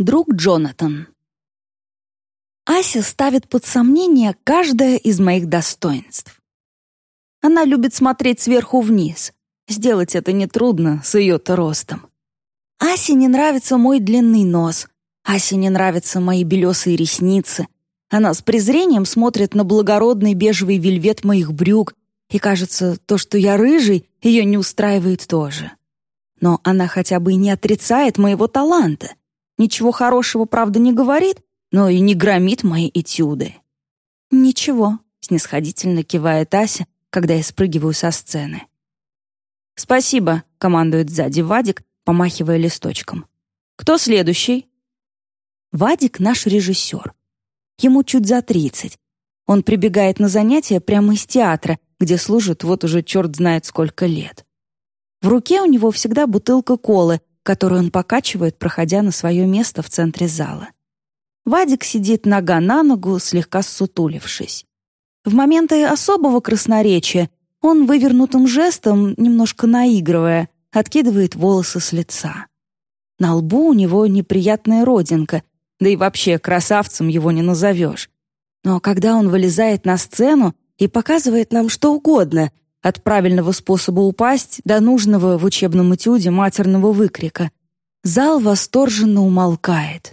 Друг Джонатан. Ася ставит под сомнение каждое из моих достоинств. Она любит смотреть сверху вниз. Сделать это нетрудно с ее-то ростом. Асе не нравится мой длинный нос. Асе не нравятся мои белесые ресницы. Она с презрением смотрит на благородный бежевый вельвет моих брюк, и кажется, то, что я рыжий, ее не устраивает тоже. Но она хотя бы и не отрицает моего таланта — Ничего хорошего, правда, не говорит, но и не громит мои этюды. «Ничего», — снисходительно кивает Ася, когда я спрыгиваю со сцены. «Спасибо», — командует сзади Вадик, помахивая листочком. «Кто следующий?» Вадик — наш режиссер. Ему чуть за тридцать. Он прибегает на занятия прямо из театра, где служит вот уже черт знает сколько лет. В руке у него всегда бутылка колы, которую он покачивает, проходя на свое место в центре зала. Вадик сидит нога на ногу, слегка ссутулившись. В моменты особого красноречия он вывернутым жестом, немножко наигрывая, откидывает волосы с лица. На лбу у него неприятная родинка, да и вообще красавцем его не назовешь. Но когда он вылезает на сцену и показывает нам что угодно — от правильного способа упасть до нужного в учебном этюде матерного выкрика. Зал восторженно умолкает.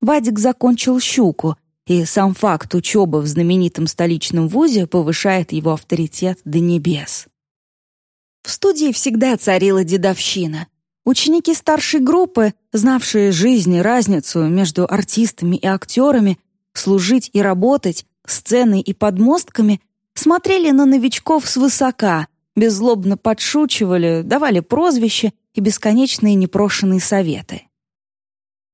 Вадик закончил «Щуку», и сам факт учебы в знаменитом столичном вузе повышает его авторитет до небес. В студии всегда царила дедовщина. Ученики старшей группы, знавшие жизнь и разницу между артистами и актерами, служить и работать, сценой и подмостками — смотрели на новичков свысока, беззлобно подшучивали, давали прозвища и бесконечные непрошенные советы.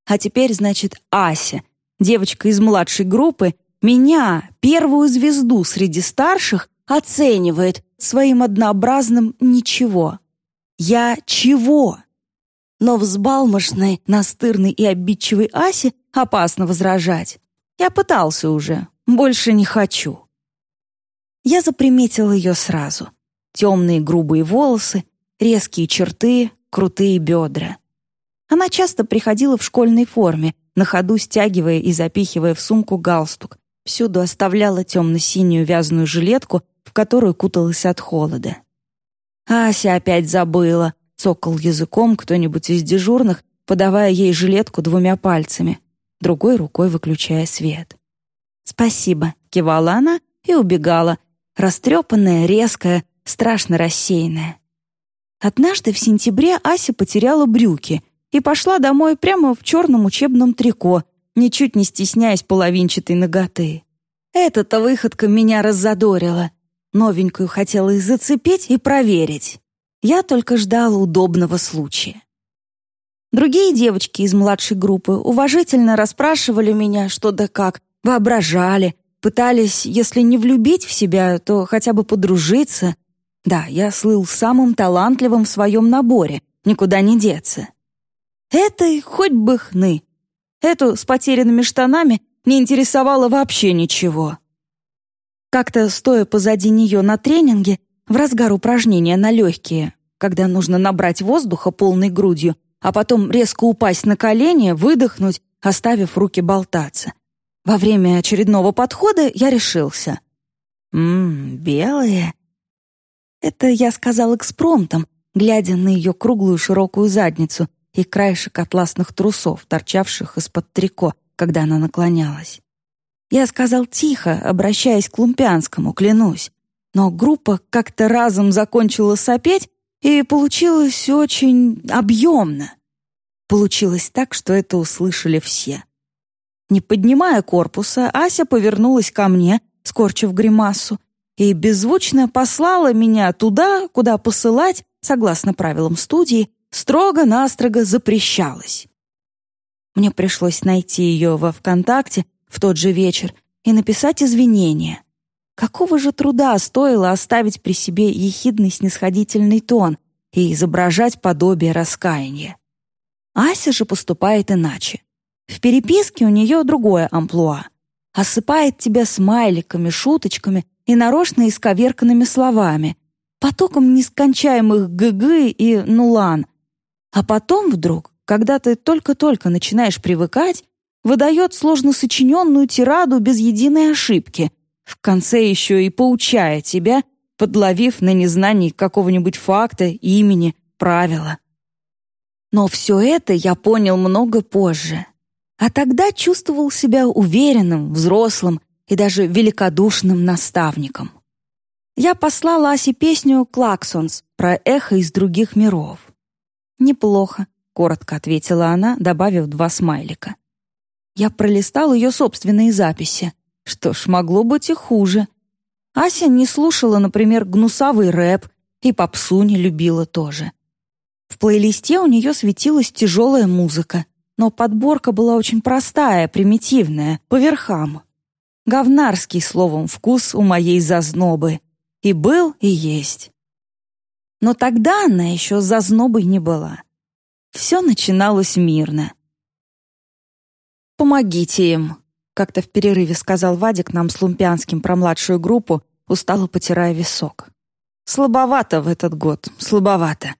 А теперь, значит, Ася, девочка из младшей группы, меня, первую звезду среди старших, оценивает своим однообразным «ничего». Я чего? Но взбалмошной, настырной и обидчивой Асе опасно возражать. Я пытался уже, больше не хочу. Я заприметил ее сразу. Темные грубые волосы, резкие черты, крутые бедра. Она часто приходила в школьной форме, на ходу стягивая и запихивая в сумку галстук. Всюду оставляла темно-синюю вязаную жилетку, в которую куталась от холода. «Ася опять забыла», — цокал языком кто-нибудь из дежурных, подавая ей жилетку двумя пальцами, другой рукой выключая свет. «Спасибо», — кивала она и убегала, растрепанная, резкая, страшно рассеянная. Однажды в сентябре Ася потеряла брюки и пошла домой прямо в черном учебном трико, ничуть не стесняясь половинчатой ноготы. Эта-то выходка меня раззадорила. Новенькую хотела и зацепить, и проверить. Я только ждала удобного случая. Другие девочки из младшей группы уважительно расспрашивали меня, что да как, воображали, Пытались, если не влюбить в себя, то хотя бы подружиться. Да, я слыл самым талантливым в своем наборе, никуда не деться. Этой хоть бы хны. Эту с потерянными штанами не интересовало вообще ничего. Как-то, стоя позади нее на тренинге, в разгар упражнения на легкие, когда нужно набрать воздуха полной грудью, а потом резко упасть на колени, выдохнуть, оставив руки болтаться. Во время очередного подхода я решился. «Ммм, белые». Это я сказал экспромтом, глядя на ее круглую широкую задницу и краешек атласных трусов, торчавших из-под трико, когда она наклонялась. Я сказал тихо, обращаясь к Лумпянскому, клянусь. Но группа как-то разом закончила сопеть, и получилось очень объемно. Получилось так, что это услышали все. Не поднимая корпуса, Ася повернулась ко мне, скорчив гримасу, и беззвучно послала меня туда, куда посылать, согласно правилам студии, строго-настрого запрещалось. Мне пришлось найти ее во ВКонтакте в тот же вечер и написать извинения. Какого же труда стоило оставить при себе ехидный снисходительный тон и изображать подобие раскаяния? Ася же поступает иначе. В переписке у нее другое амплуа. Осыпает тебя смайликами, шуточками и нарочно исковерканными словами, потоком нескончаемых гг и нулан. А потом вдруг, когда ты только-только начинаешь привыкать, выдает сложно сочиненную тираду без единой ошибки, в конце еще и поучая тебя, подловив на незнании какого-нибудь факта, имени, правила. Но все это я понял много позже. А тогда чувствовал себя уверенным, взрослым и даже великодушным наставником. Я послала Асе песню «Klaxons» про эхо из других миров. «Неплохо», — коротко ответила она, добавив два смайлика. Я пролистал ее собственные записи. Что ж, могло быть и хуже. Ася не слушала, например, гнусавый рэп, и попсу не любила тоже. В плейлисте у нее светилась тяжелая музыка, но подборка была очень простая, примитивная, по верхам. Говнарский, словом, вкус у моей зазнобы. И был, и есть. Но тогда она еще зазнобой не была. Все начиналось мирно. «Помогите им», — как-то в перерыве сказал Вадик нам с Лумпянским про младшую группу, устало потирая висок. «Слабовато в этот год, слабовато».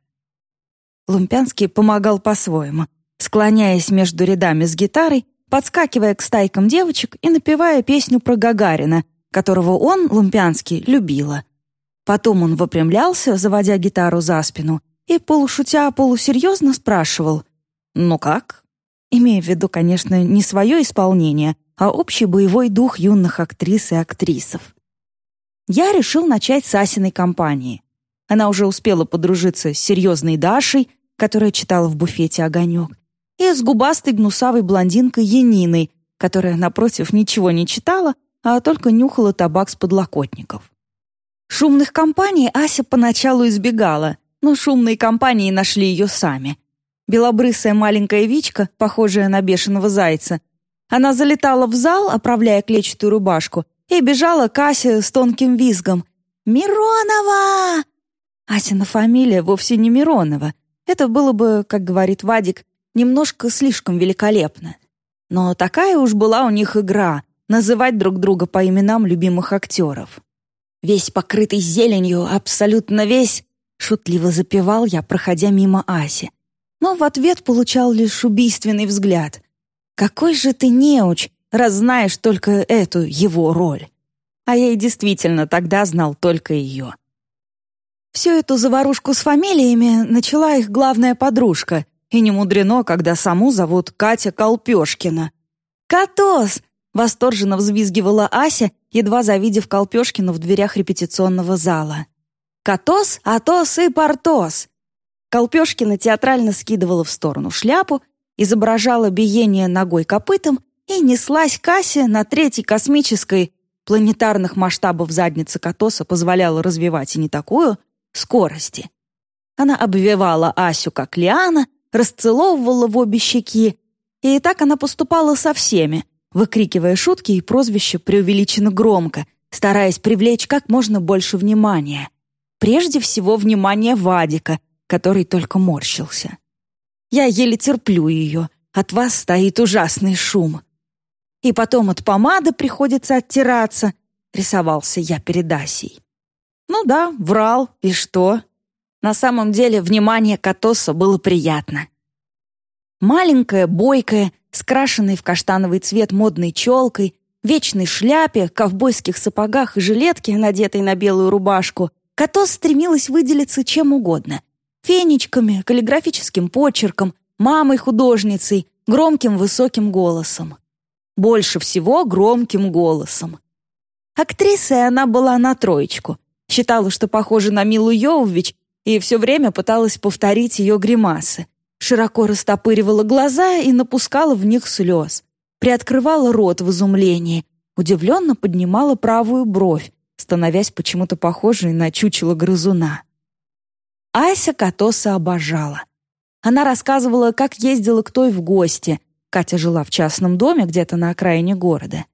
Лумпянский помогал по-своему, склоняясь между рядами с гитарой, подскакивая к стайкам девочек и напевая песню про Гагарина, которого он, Лумпянский, любила. Потом он выпрямлялся, заводя гитару за спину, и, полушутя, полусерьезно спрашивал «Ну как?», имея в виду, конечно, не свое исполнение, а общий боевой дух юных актрис и актрисов. Я решил начать с Асиной компании. Она уже успела подружиться с серьезной Дашей, которая читала в буфете «Огонек», и с губастой гнусавой блондинкой Яниной, которая, напротив, ничего не читала, а только нюхала табак с подлокотников. Шумных компаний Ася поначалу избегала, но шумные компании нашли ее сами. Белобрысая маленькая Вичка, похожая на бешеного зайца. Она залетала в зал, оправляя клетчатую рубашку, и бежала к Асе с тонким визгом. «Миронова!» Асина фамилия вовсе не Миронова. Это было бы, как говорит Вадик, немножко слишком великолепно. Но такая уж была у них игра — называть друг друга по именам любимых актеров. Весь покрытый зеленью, абсолютно весь, шутливо запевал я, проходя мимо Аси. Но в ответ получал лишь убийственный взгляд. «Какой же ты неуч, раз знаешь только эту его роль!» А я и действительно тогда знал только ее. Всю эту заварушку с фамилиями начала их главная подружка, и не мудрено, когда саму зовут Катя Колпешкина. «Катос!» — восторженно взвизгивала Ася, едва завидев Колпешкину в дверях репетиционного зала. «Катос, Атос и Портос!» Колпешкина театрально скидывала в сторону шляпу, изображала биение ногой копытом и неслась к Асе на третьей космической, планетарных масштабов задницы Катоса позволяла развивать и не такую, скорости. Она обвивала Асю как лиана, расцеловывала в обе щеки, и так она поступала со всеми, выкрикивая шутки и прозвища преувеличенно громко, стараясь привлечь как можно больше внимания. Прежде всего, внимание Вадика, который только морщился. «Я еле терплю ее, от вас стоит ужасный шум». «И потом от помады приходится оттираться», — рисовался я перед Асей. «Ну да, врал, и что?» На самом деле, внимание Катоса было приятно. Маленькая, бойкая, скрашенной в каштановый цвет модной челкой, вечной шляпе, ковбойских сапогах и жилетке, надетой на белую рубашку, Катос стремилась выделиться чем угодно. Фенечками, каллиграфическим почерком, мамой-художницей, громким высоким голосом. Больше всего громким голосом. Актрисой она была на троечку. Считала, что похожа на Милу Йовович, и все время пыталась повторить ее гримасы широко растопыривала глаза и напускала в них слез, приоткрывала рот в изумлении, удивленно поднимала правую бровь, становясь почему-то похожей на чучело грызуна. Ася Катоса обожала. Она рассказывала, как ездила к той в гости. Катя жила в частном доме где-то на окраине города.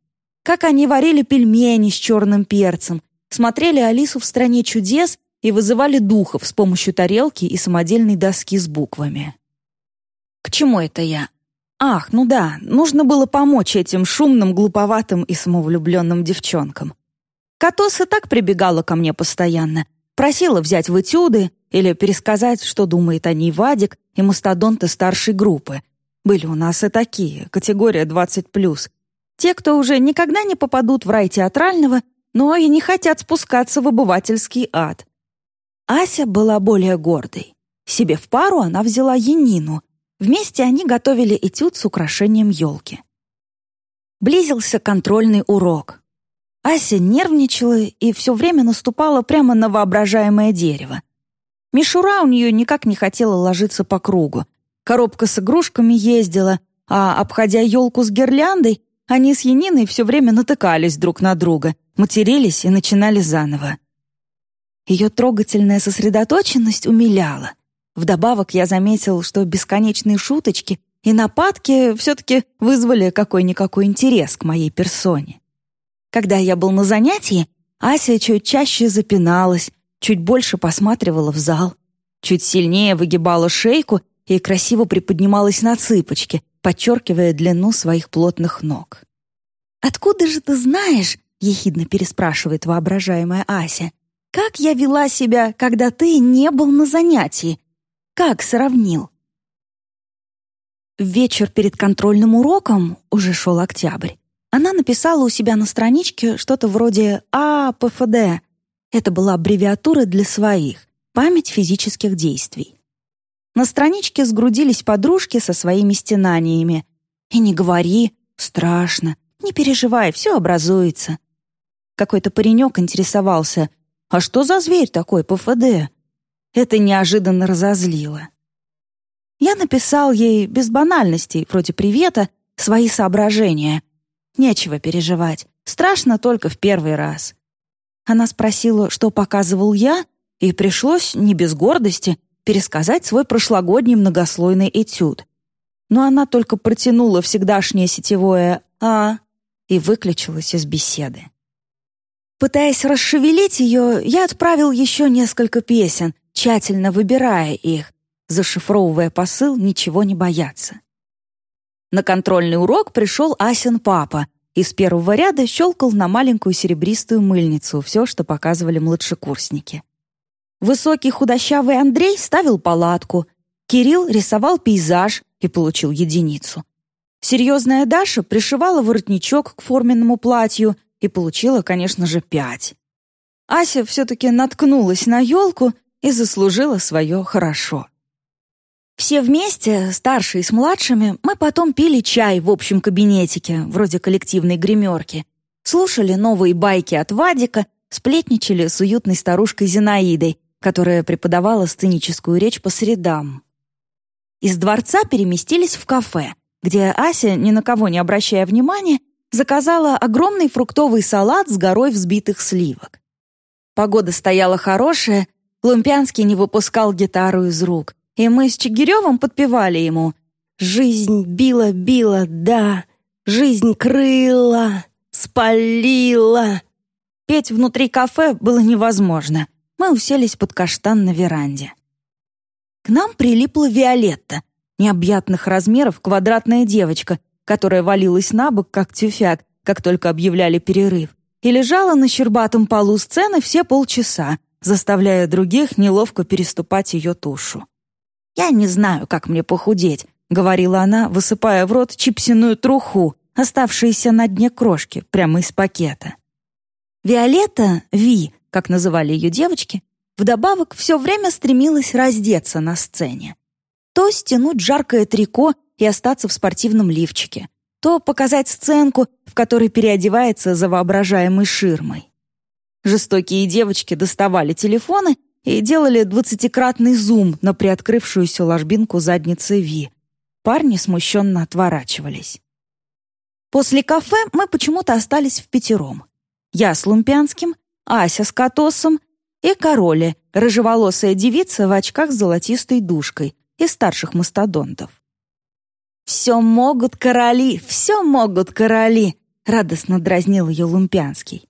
Как они варили пельмени с черным перцем, смотрели Алису в «Стране чудес» и вызывали духов с помощью тарелки и самодельной доски с буквами. К чему это я? Ах, ну да, нужно было помочь этим шумным, глуповатым и самовлюбленным девчонкам. Катос и так прибегала ко мне постоянно. Просила взять в этюды или пересказать, что думает о ней Вадик, и мастодонты старшей группы. Были у нас и такие, категория 20+. Те, кто уже никогда не попадут в рай театрального, но и не хотят спускаться в обывательский ад. Ася была более гордой. Себе в пару она взяла Янину. Вместе они готовили этюд с украшением елки. Близился контрольный урок. Ася нервничала и все время наступала прямо на воображаемое дерево. Мишура у нее никак не хотела ложиться по кругу. Коробка с игрушками ездила, а, обходя елку с гирляндой, они с Яниной все время натыкались друг на друга, матерились и начинали заново. Ее трогательная сосредоточенность умиляла. Вдобавок я заметил, что бесконечные шуточки и нападки все-таки вызвали какой-никакой интерес к моей персоне. Когда я был на занятии, Ася чуть чаще запиналась, чуть больше посматривала в зал, чуть сильнее выгибала шейку и красиво приподнималась на цыпочки, подчеркивая длину своих плотных ног. «Откуда же ты знаешь?» — ехидно переспрашивает воображаемая Ася. «Как я вела себя, когда ты не был на занятии? Как сравнил?» Вечер перед контрольным уроком, уже шел октябрь, она написала у себя на страничке что-то вроде АПФД. Это была аббревиатура для своих — память физических действий. На страничке сгрудились подружки со своими стенаниями. «И не говори, страшно, не переживай, все образуется». Какой-то паренек интересовался, «А что за зверь такой ПФД?» Это неожиданно разозлило. Я написал ей без банальностей, вроде привета, свои соображения — Нечего переживать. Страшно только в первый раз. Она спросила, что показывал я, и пришлось, не без гордости, пересказать свой прошлогодний многослойный этюд. Но она только протянула всегдашнее сетевое «а» и выключилась из беседы. Пытаясь расшевелить ее, я отправил еще несколько песен, тщательно выбирая их, зашифровывая посыл «Ничего не бояться». На контрольный урок пришел Асин папа и с первого ряда щелкал на маленькую серебристую мыльницу все, что показывали младшекурсники. Высокий худощавый Андрей ставил палатку, Кирилл рисовал пейзаж и получил единицу. Серьезная Даша пришивала воротничок к форменному платью и получила, конечно же, пять. Ася все-таки наткнулась на елку и заслужила свое «хорошо». Все вместе, старшие с младшими, мы потом пили чай в общем кабинетике, вроде коллективной гримерки, слушали новые байки от Вадика, сплетничали с уютной старушкой Зинаидой, которая преподавала сценическую речь по средам. Из дворца переместились в кафе, где Ася, ни на кого не обращая внимания, заказала огромный фруктовый салат с горой взбитых сливок. Погода стояла хорошая, Лумпянский не выпускал гитару из рук — и мы с Чигиревым подпевали ему «Жизнь била-била, да, жизнь крыла, спалила». Петь внутри кафе было невозможно. Мы уселись под каштан на веранде. К нам прилипла Виолетта, необъятных размеров квадратная девочка, которая валилась на бок, как тюфяк, как только объявляли перерыв, и лежала на щербатом полу сцены все полчаса, заставляя других неловко переступать ее тушу. «Я не знаю, как мне похудеть», — говорила она, высыпая в рот чипсиную труху, оставшиеся на дне крошки, прямо из пакета. Виолетта, Ви, как называли ее девочки, вдобавок все время стремилась раздеться на сцене. То стянуть жаркое трико и остаться в спортивном лифчике, то показать сценку, в которой переодевается за воображаемой ширмой. Жестокие девочки доставали телефоны и делали двадцатикратный зум на приоткрывшуюся ложбинку задницы Ви. Парни смущенно отворачивались. После кафе мы почему-то остались в пятером. Я с Лумпянским, Ася с Катосом и Короли, рыжеволосая девица в очках с золотистой душкой, из старших мастодонтов. «Все могут короли, все могут короли!» — радостно дразнил ее Лумпянский.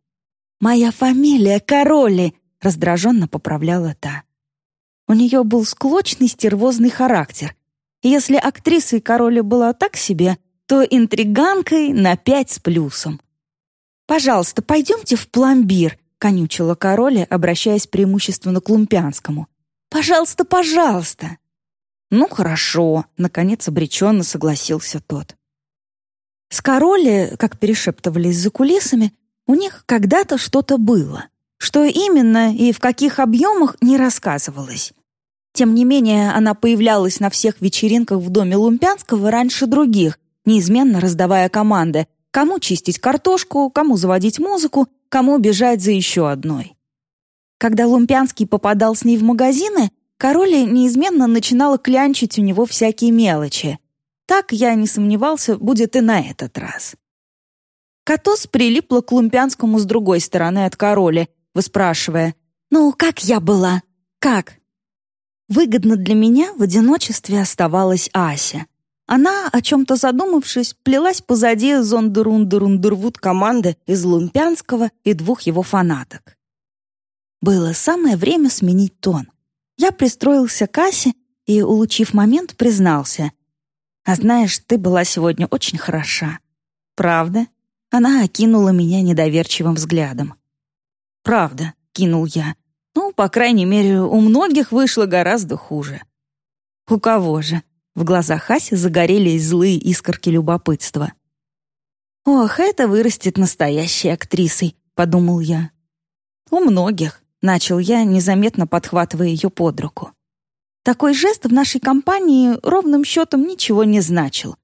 «Моя фамилия Короли!» раздраженно поправляла та. У нее был склочный стервозный характер. Если актрисой Короля была так себе, то интриганкой на пять с плюсом. «Пожалуйста, пойдемте в пломбир», — конючила Короля, обращаясь преимущественно к Лумпянскому. «Пожалуйста, пожалуйста». «Ну, хорошо», — наконец обреченно согласился тот. С Короли, как перешептывались за кулисами, у них когда-то что-то было. Что именно и в каких объемах не рассказывалось. Тем не менее, она появлялась на всех вечеринках в доме Лумпянского раньше других, неизменно раздавая команды, кому чистить картошку, кому заводить музыку, кому бежать за еще одной. Когда Лумпянский попадал с ней в магазины, Короле неизменно начинала клянчить у него всякие мелочи. Так, я не сомневался, будет и на этот раз. Катос прилипла к Лумпянскому с другой стороны от Короли, выспрашивая, «Ну, как я была? Как?» Выгодно для меня в одиночестве оставалась Ася. Она, о чем-то задумавшись, плелась позади зондерундерундервуд команды из Лумпянского и двух его фанаток. Было самое время сменить тон. Я пристроился к Асе и, улучив момент, признался. «А знаешь, ты была сегодня очень хороша». «Правда?» Она окинула меня недоверчивым взглядом. «Правда», — кинул я. «Ну, по крайней мере, у многих вышло гораздо хуже». «У кого же?» В глазах Аси загорелись злые искорки любопытства. «Ох, это вырастет настоящей актрисой», — подумал я. «У многих», — начал я, незаметно подхватывая ее под руку. Такой жест в нашей компании ровным счетом ничего не значил.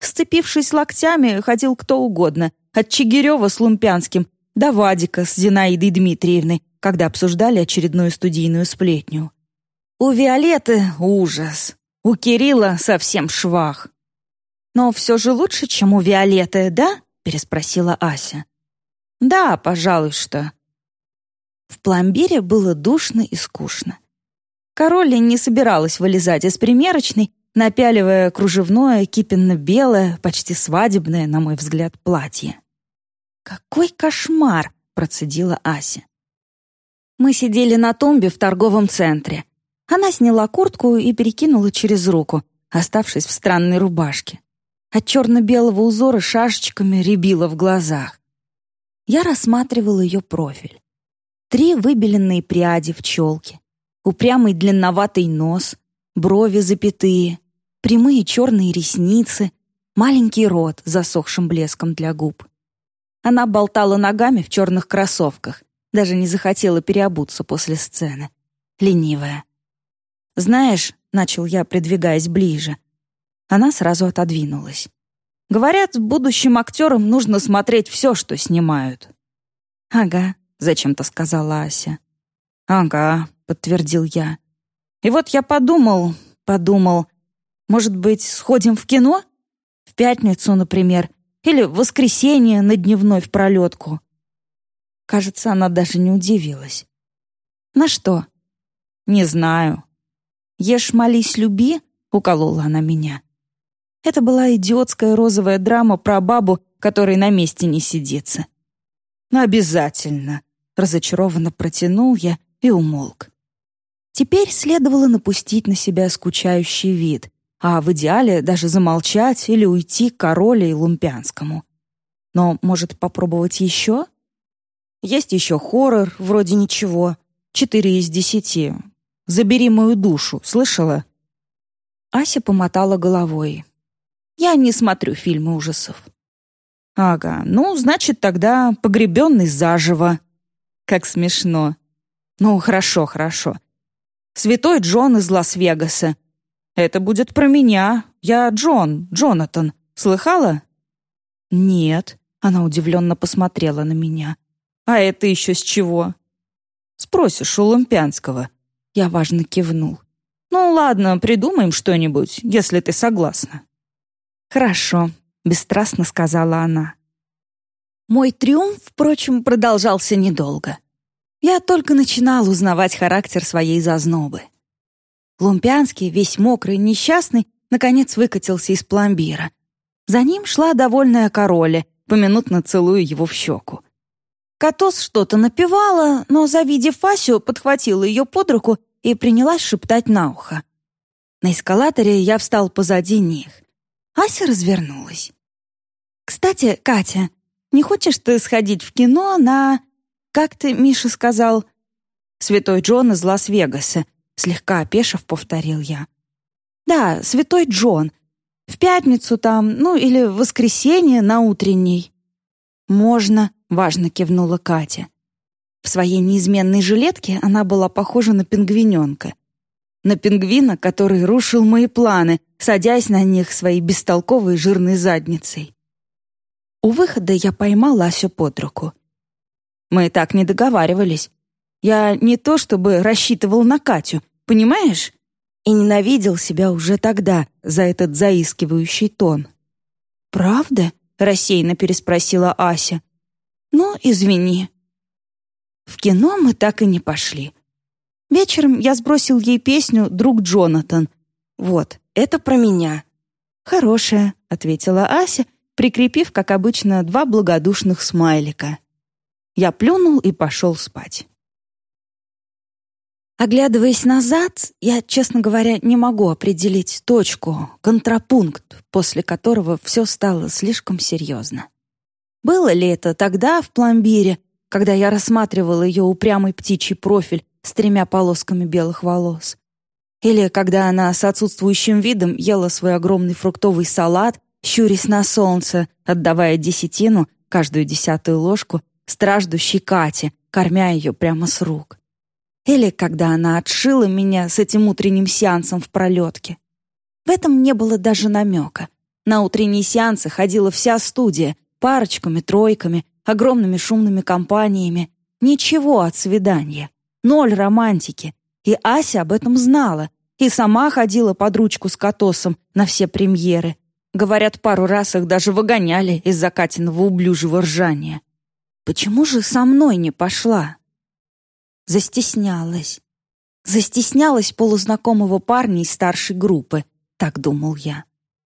Сцепившись локтями, ходил кто угодно, от Чигирева с Лумпянским до Вадика с Зинаидой Дмитриевной, когда обсуждали очередную студийную сплетню. У Виолетты ужас. У Кирилла совсем швах. «Но все же лучше, чем у Виолетты, да?» — переспросила Ася. «Да, пожалуй, что». В пломбире было душно и скучно. Король не собиралась вылезать из примерочной, напяливая кружевное, кипенно-белое, почти свадебное, на мой взгляд, платье. «Какой кошмар!» — процедила Ася. Мы сидели на тумбе в торговом центре. Она сняла куртку и перекинула через руку, оставшись в странной рубашке. От черно-белого узора шашечками рябило в глазах. Я рассматривал ее профиль. Три выбеленные пряди в челке, упрямый длинноватый нос, брови запятые, прямые черные ресницы, маленький рот с засохшим блеском для губ. Она болтала ногами в черных кроссовках, даже не захотела переобуться после сцены. Ленивая. «Знаешь», — начал я, придвигаясь ближе. Она сразу отодвинулась. «Говорят, будущим актерам нужно смотреть все, что снимают». «Ага», — зачем-то сказала Ася. «Ага», — подтвердил я. «И вот я подумал, подумал, может быть, сходим в кино? В пятницу, например, или в воскресенье на дневной в пролетку». Кажется, она даже не удивилась. «На что?» «Не знаю. «Ешь, молись, люби», — уколола она меня. Это была идиотская розовая драма про бабу, которой на месте не сидится. «Обязательно», — разочарованно протянул я и умолк. Теперь следовало напустить на себя скучающий вид, а в идеале даже замолчать или уйти к короле и Лумпянскому. Но, может, попробовать еще? Есть еще хоррор, вроде ничего. Четыре из десяти. Забери мою душу, слышала?» Ася помотала головой. «Я не смотрю фильмы ужасов». «Ага, ну, значит, тогда погребенный заживо». «Как смешно». «Ну, хорошо, хорошо. Святой Джон из Лас-Вегаса. Это будет про меня. Я Джон, Джонатан. Слыхала?» «Нет», — она удивленно посмотрела на меня. «А это еще с чего?» «Спросишь у Лампянского. Я важно кивнул. «Ну ладно, придумаем что-нибудь, если ты согласна». «Хорошо», — бесстрастно сказала она. Мой триумф, впрочем, продолжался недолго. Я только начинал узнавать характер своей зазнобы. Лумпянский, весь мокрый, несчастный, наконец выкатился из пломбира. За ним шла довольная короля, поминутно целуя его в щеку. Катос что-то напевала, но, завидев Асю, подхватила ее под руку и принялась шептать на ухо. На эскалаторе я встал позади них. Ася развернулась. «Кстати, Катя, не хочешь ты сходить в кино на...» «Как ты, Миша, сказал?» «Святой Джон из Лас-Вегаса», — слегка опешив, повторил я. Да, святой Джон. В пятницу там, ну или в воскресенье на утренней». «Можно», — важно кивнула Катя. В своей неизменной жилетке она была похожа на пингвиненка. На пингвина, который рушил мои планы, садясь на них своей бестолковой жирной задницей. У выхода я поймала Асю под руку. Мы так не договаривались. Я не то чтобы рассчитывал на Катю, понимаешь? И ненавидел себя уже тогда за этот заискивающий тон. «Правда?» — рассеянно переспросила Ася. «Ну, извини». В кино мы так и не пошли. Вечером я сбросил ей песню «Друг Джонатан». Вот, это про меня. «Хорошая», — ответила Ася прикрепив, как обычно, два благодушных смайлика. Я плюнул и пошел спать. Оглядываясь назад, я, честно говоря, не могу определить точку, контрапункт, после которого все стало слишком серьезно. Было ли это тогда в пломбире, когда я рассматривал ее упрямый птичий профиль с тремя полосками белых волос? Или когда она с отсутствующим видом ела свой огромный фруктовый салат щурясь на солнце, отдавая десятину, каждую десятую ложку, страждущей Кате, кормя ее прямо с рук. Или когда она отшила меня с этим утренним сеансом в пролетке. В этом не было даже намека. На утренние сеансы ходила вся студия, парочками, тройками, огромными шумными компаниями. Ничего от свидания. Ноль романтики. И Ася об этом знала. И сама ходила под ручку с Катосом на все премьеры. Говорят, пару раз их даже выгоняли из-за Катиного ублюжего ржания. Почему же со мной не пошла? Застеснялась. Застеснялась полузнакомого парня из старшей группы, так думал я.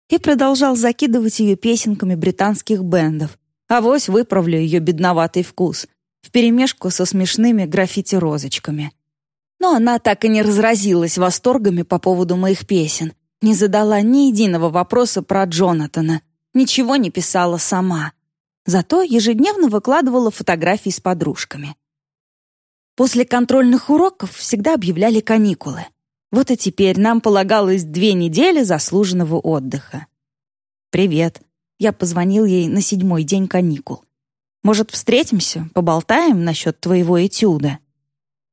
И продолжал закидывать ее песенками британских бендов. Авось выправлю ее бедноватый вкус, вперемешку со смешными граффити-розочками. Но она так и не разразилась восторгами по поводу моих песен, не задала ни единого вопроса про Джонатана, ничего не писала сама. Зато ежедневно выкладывала фотографии с подружками. После контрольных уроков всегда объявляли каникулы. Вот и теперь нам полагалось две недели заслуженного отдыха. «Привет». Я позвонил ей на седьмой день каникул. «Может, встретимся, поболтаем насчет твоего этюда?»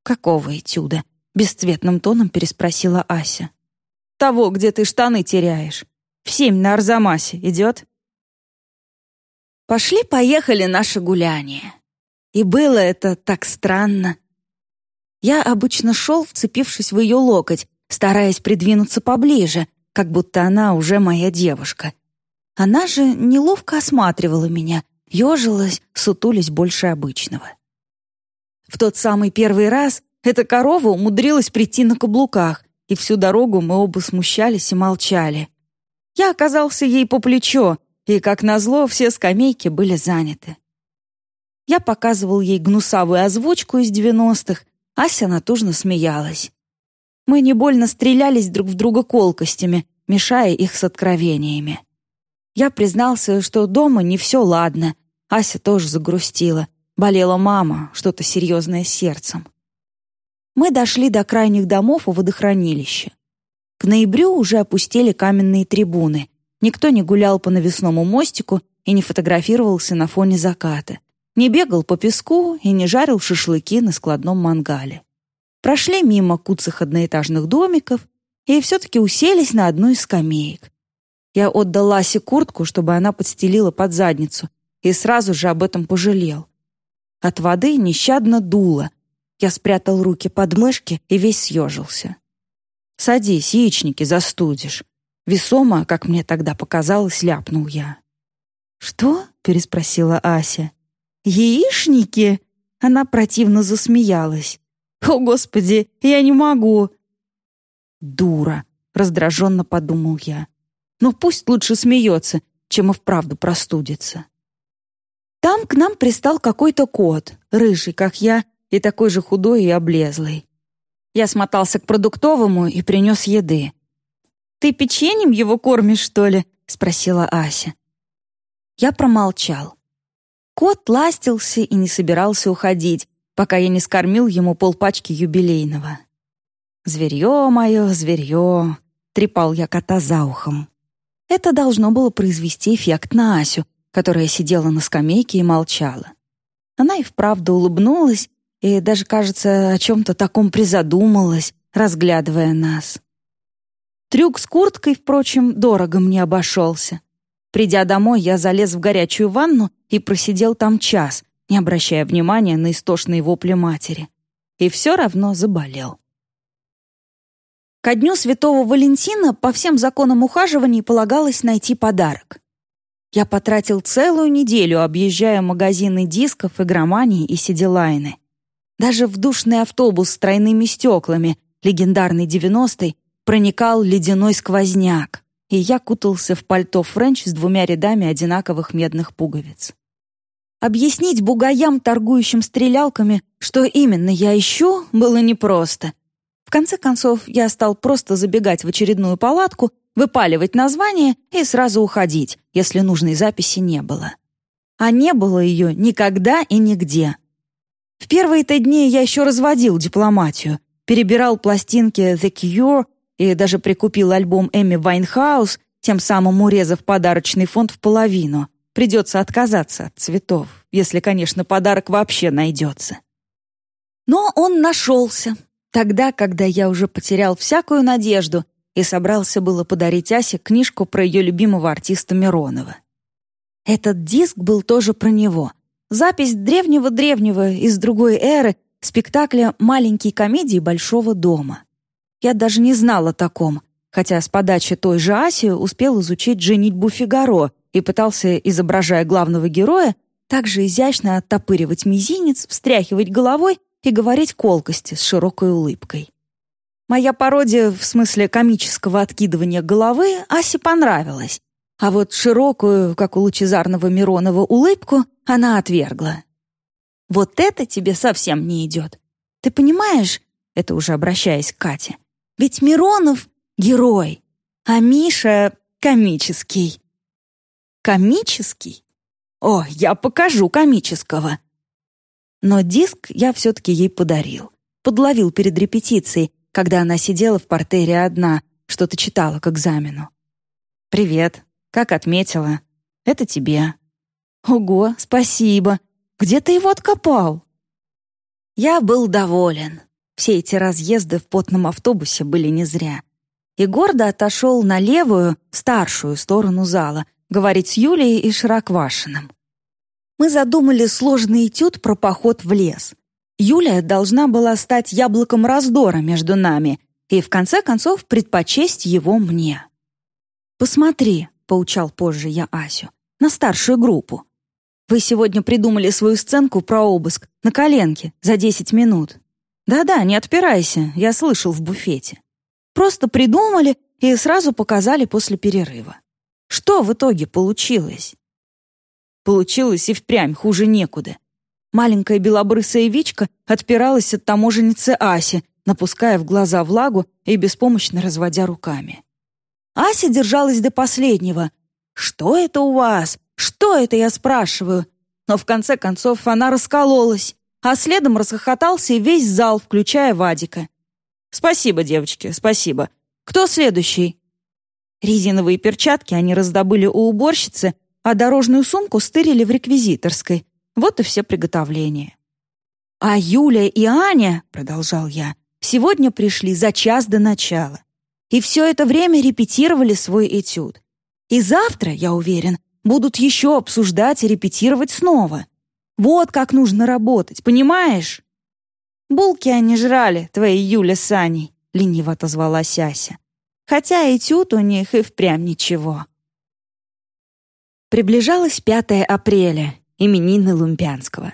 «Какого этюда?» — бесцветным тоном переспросила Ася. Того, где ты штаны теряешь. В семь на Арзамасе идет?» Пошли-поехали наше гуляние. И было это так странно. Я обычно шел, вцепившись в ее локоть, стараясь придвинуться поближе, как будто она уже моя девушка. Она же неловко осматривала меня, ежилась, сутулись больше обычного. В тот самый первый раз эта корова умудрилась прийти на каблуках, и всю дорогу мы оба смущались и молчали. Я оказался ей по плечо, и, как назло, все скамейки были заняты. Я показывал ей гнусавую озвучку из девяностых, Ася натужно смеялась. Мы не больно стрелялись друг в друга колкостями, мешая их с откровениями. Я признался, что дома не все ладно. Ася тоже загрустила. Болела мама, что-то серьезное с сердцем мы дошли до крайних домов у водохранилища. К ноябрю уже опустили каменные трибуны. Никто не гулял по навесному мостику и не фотографировался на фоне заката. Не бегал по песку и не жарил шашлыки на складном мангале. Прошли мимо куцых одноэтажных домиков и все-таки уселись на одну из скамеек. Я отдал Ласе куртку, чтобы она подстелила под задницу, и сразу же об этом пожалел. От воды нещадно дуло — я спрятал руки под мышки и весь съежился. «Садись, яичники застудишь». Весомо, как мне тогда показалось, ляпнул я. «Что?» — переспросила Ася. «Яичники?» Она противно засмеялась. «О, Господи, я не могу!» «Дура!» — раздраженно подумал я. «Но пусть лучше смеется, чем и вправду простудится». Там к нам пристал какой-то кот, рыжий, как я, и такой же худой и облезлый. Я смотался к продуктовому и принес еды. «Ты печеньем его кормишь, что ли?» — спросила Ася. Я промолчал. Кот ластился и не собирался уходить, пока я не скормил ему полпачки юбилейного. Зверье мое, зверье. — трепал я кота за ухом. Это должно было произвести эффект на Асю, которая сидела на скамейке и молчала. Она и вправду улыбнулась и даже, кажется, о чем-то таком призадумалась, разглядывая нас. Трюк с курткой, впрочем, дорого мне обошелся. Придя домой, я залез в горячую ванну и просидел там час, не обращая внимания на истошные вопли матери. И все равно заболел. Ко дню Святого Валентина по всем законам ухаживаний полагалось найти подарок. Я потратил целую неделю, объезжая магазины дисков, игромании и сиделайны. Даже в душный автобус с тройными стеклами, легендарный 90-й, проникал ледяной сквозняк, и я кутался в пальто френч с двумя рядами одинаковых медных пуговиц. Объяснить бугаям, торгующим стрелялками, что именно я ищу, было непросто. В конце концов, я стал просто забегать в очередную палатку, выпаливать название и сразу уходить, если нужной записи не было. А не было ее никогда и нигде. В первые-то дни я еще разводил дипломатию, перебирал пластинки The Cure и даже прикупил альбом Эми Вайнхаус, тем самым урезав подарочный фонд в половину. Придется отказаться от цветов, если, конечно, подарок вообще найдется. Но он нашелся. Тогда, когда я уже потерял всякую надежду и собрался было подарить Асе книжку про ее любимого артиста Миронова. Этот диск был тоже про него. Запись древнего-древнего из другой эры спектакля «Маленькие комедии Большого дома». Я даже не знал о таком, хотя с подачи той же Аси успел изучить «Женитьбу Фигаро» и пытался, изображая главного героя, также изящно оттопыривать мизинец, встряхивать головой и говорить колкости с широкой улыбкой. Моя пародия в смысле комического откидывания головы Асе понравилась, а вот широкую, как у лучезарного Миронова, улыбку она отвергла. «Вот это тебе совсем не идет. Ты понимаешь, это уже обращаясь к Кате, ведь Миронов — герой, а Миша — комический. Комический? О, я покажу комического. Но диск я все-таки ей подарил. Подловил перед репетицией, когда она сидела в портере одна, что-то читала к экзамену. «Привет. Как отметила? Это тебе». «Ого, спасибо. Где ты его откопал?» Я был доволен. Все эти разъезды в потном автобусе были не зря. И гордо отошел на левую, старшую сторону зала, говорить с Юлией и Широквашиным. Мы задумали сложный этюд про поход в лес. Юлия должна была стать яблоком раздора между нами и, в конце концов, предпочесть его мне. «Посмотри», — поучал позже я Асю, — «на старшую группу. Вы сегодня придумали свою сценку про обыск на коленке за 10 минут. Да-да, не отпирайся, я слышал в буфете. Просто придумали и сразу показали после перерыва. Что в итоге получилось? Получилось и впрямь хуже некуда. Маленькая белобрысая Вичка отпиралась от таможенницы Аси, напуская в глаза влагу и беспомощно разводя руками. Ася держалась до последнего. «Что это у вас? Что это, я спрашиваю?» Но в конце концов она раскололась а следом расхохотался и весь зал, включая Вадика. «Спасибо, девочки, спасибо. Кто следующий?» Резиновые перчатки они раздобыли у уборщицы, а дорожную сумку стырили в реквизиторской. Вот и все приготовления. «А Юля и Аня, — продолжал я, — сегодня пришли за час до начала. И все это время репетировали свой этюд. И завтра, я уверен, будут еще обсуждать и репетировать снова. Вот как нужно работать, понимаешь?» «Булки они жрали, твои Юля с Аней», — лениво отозвалась Ася. «Хотя этюд у них и впрямь ничего». Приближалось 5 апреля, именины Лумпянского.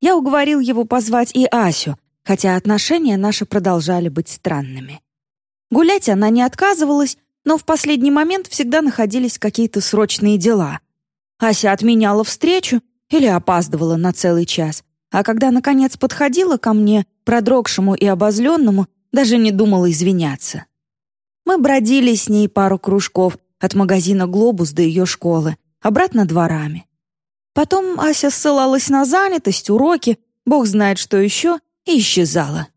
Я уговорил его позвать и Асю, хотя отношения наши продолжали быть странными. Гулять она не отказывалась, но в последний момент всегда находились какие-то срочные дела. Ася отменяла встречу или опаздывала на целый час, а когда, наконец, подходила ко мне, продрогшему и обозленному, даже не думала извиняться. Мы бродили с ней пару кружков от магазина «Глобус» до ее школы, обратно дворами. Потом Ася ссылалась на занятость, уроки, бог знает что еще, и исчезала.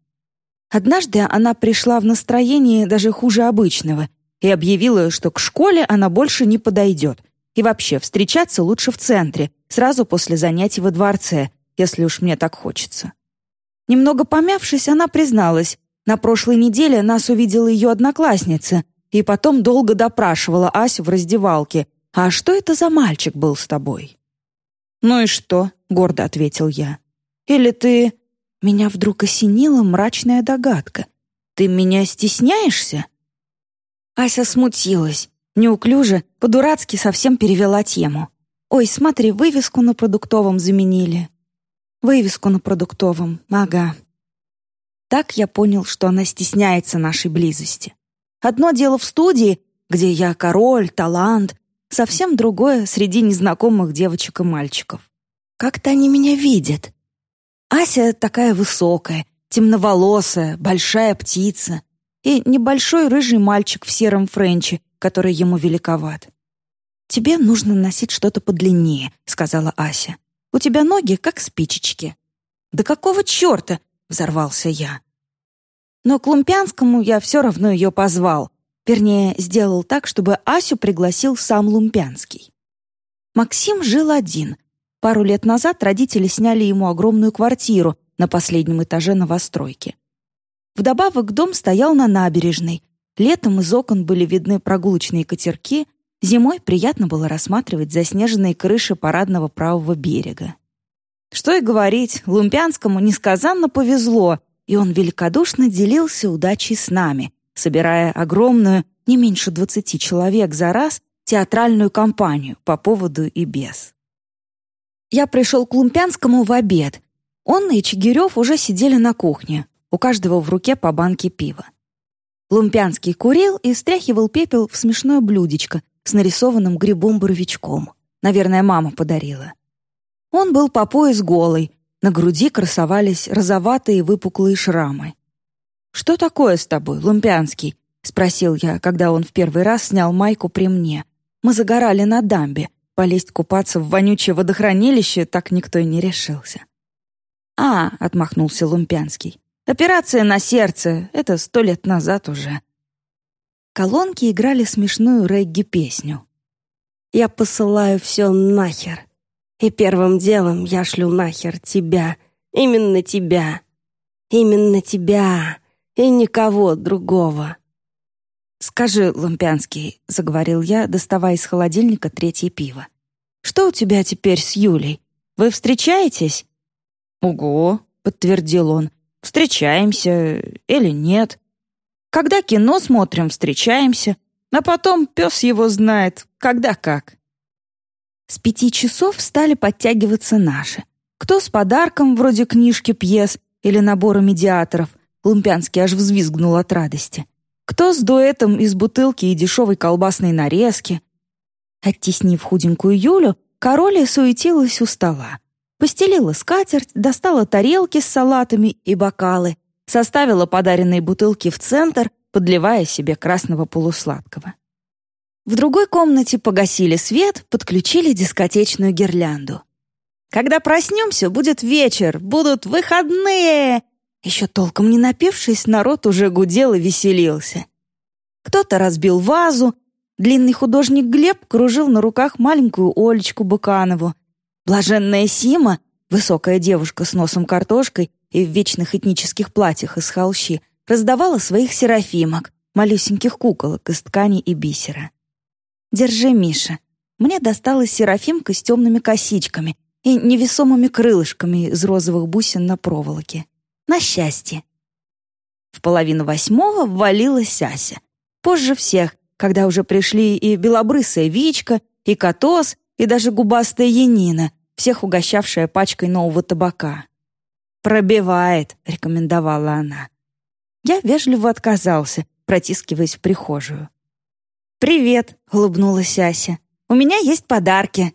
Однажды она пришла в настроении даже хуже обычного и объявила, что к школе она больше не подойдет. И вообще, встречаться лучше в центре, сразу после занятий во дворце, если уж мне так хочется. Немного помявшись, она призналась, на прошлой неделе нас увидела ее одноклассница, и потом долго допрашивала Асю в раздевалке. «А что это за мальчик был с тобой?» «Ну и что?» — гордо ответил я. «Или ты...» Меня вдруг осенила мрачная догадка. «Ты меня стесняешься?» Ася смутилась. Неуклюже, по-дурацки совсем перевела тему. «Ой, смотри, вывеску на продуктовом заменили». «Вывеску на продуктовом, ага». Так я понял, что она стесняется нашей близости. Одно дело в студии, где я король, талант, совсем другое среди незнакомых девочек и мальчиков. Как-то они меня видят. Ася такая высокая, темноволосая, большая птица и небольшой рыжий мальчик в сером френче, который ему великоват. «Тебе нужно носить что-то подлиннее», — сказала Ася. «У тебя ноги как спичечки». «Да какого черта?» — взорвался я. Но к Лумпянскому я все равно ее позвал. Вернее, сделал так, чтобы Асю пригласил сам Лумпянский. Максим жил один. Пару лет назад родители сняли ему огромную квартиру на последнем этаже новостройки. Вдобавок дом стоял на набережной. Летом из окон были видны прогулочные катерки, зимой приятно было рассматривать заснеженные крыши парадного правого берега. Что и говорить, Лумпянскому несказанно повезло — и он великодушно делился удачей с нами, собирая огромную, не меньше двадцати человек за раз, театральную компанию по поводу и без. Я пришел к Лумпянскому в обед. Он и Чигирев уже сидели на кухне, у каждого в руке по банке пива. Лумпянский курил и встряхивал пепел в смешное блюдечко с нарисованным грибом-боровичком. Наверное, мама подарила. Он был по пояс голый, на груди красовались розоватые выпуклые шрамы. «Что такое с тобой, Лумпянский?» — спросил я, когда он в первый раз снял майку при мне. Мы загорали на дамбе. Полезть купаться в вонючее водохранилище так никто и не решился. «А», — отмахнулся Лумпянский, — «операция на сердце. Это сто лет назад уже». Колонки играли смешную регги-песню. «Я посылаю все нахер. И первым делом я шлю нахер тебя, именно тебя, именно тебя и никого другого. «Скажи, Лампянский», — заговорил я, доставая из холодильника третье пиво, «что у тебя теперь с Юлей? Вы встречаетесь?» «Ого», — подтвердил он, «встречаемся или нет? Когда кино смотрим, встречаемся, а потом пес его знает, когда как». С пяти часов стали подтягиваться наши. Кто с подарком, вроде книжки пьес или набора медиаторов, Лумпянский аж взвизгнул от радости. Кто с дуэтом из бутылки и дешевой колбасной нарезки. Оттеснив худенькую Юлю, король суетилась у стола. Постелила скатерть, достала тарелки с салатами и бокалы, составила подаренные бутылки в центр, подливая себе красного полусладкого. В другой комнате погасили свет, подключили дискотечную гирлянду. «Когда проснемся, будет вечер, будут выходные!» Еще толком не напившись, народ уже гудел и веселился. Кто-то разбил вазу, длинный художник Глеб кружил на руках маленькую Олечку Быканову. Блаженная Сима, высокая девушка с носом картошкой и в вечных этнических платьях из холщи, раздавала своих серафимок, малюсеньких куколок из ткани и бисера. «Держи, Миша». Мне досталась серафимка с темными косичками и невесомыми крылышками из розовых бусин на проволоке. На счастье. В половину восьмого ввалилась Ася. Позже всех, когда уже пришли и белобрысая Вичка, и Котос, и даже губастая Янина, всех угощавшая пачкой нового табака. «Пробивает», — рекомендовала она. Я вежливо отказался, протискиваясь в прихожую. «Привет», — улыбнулась Ася. «У меня есть подарки».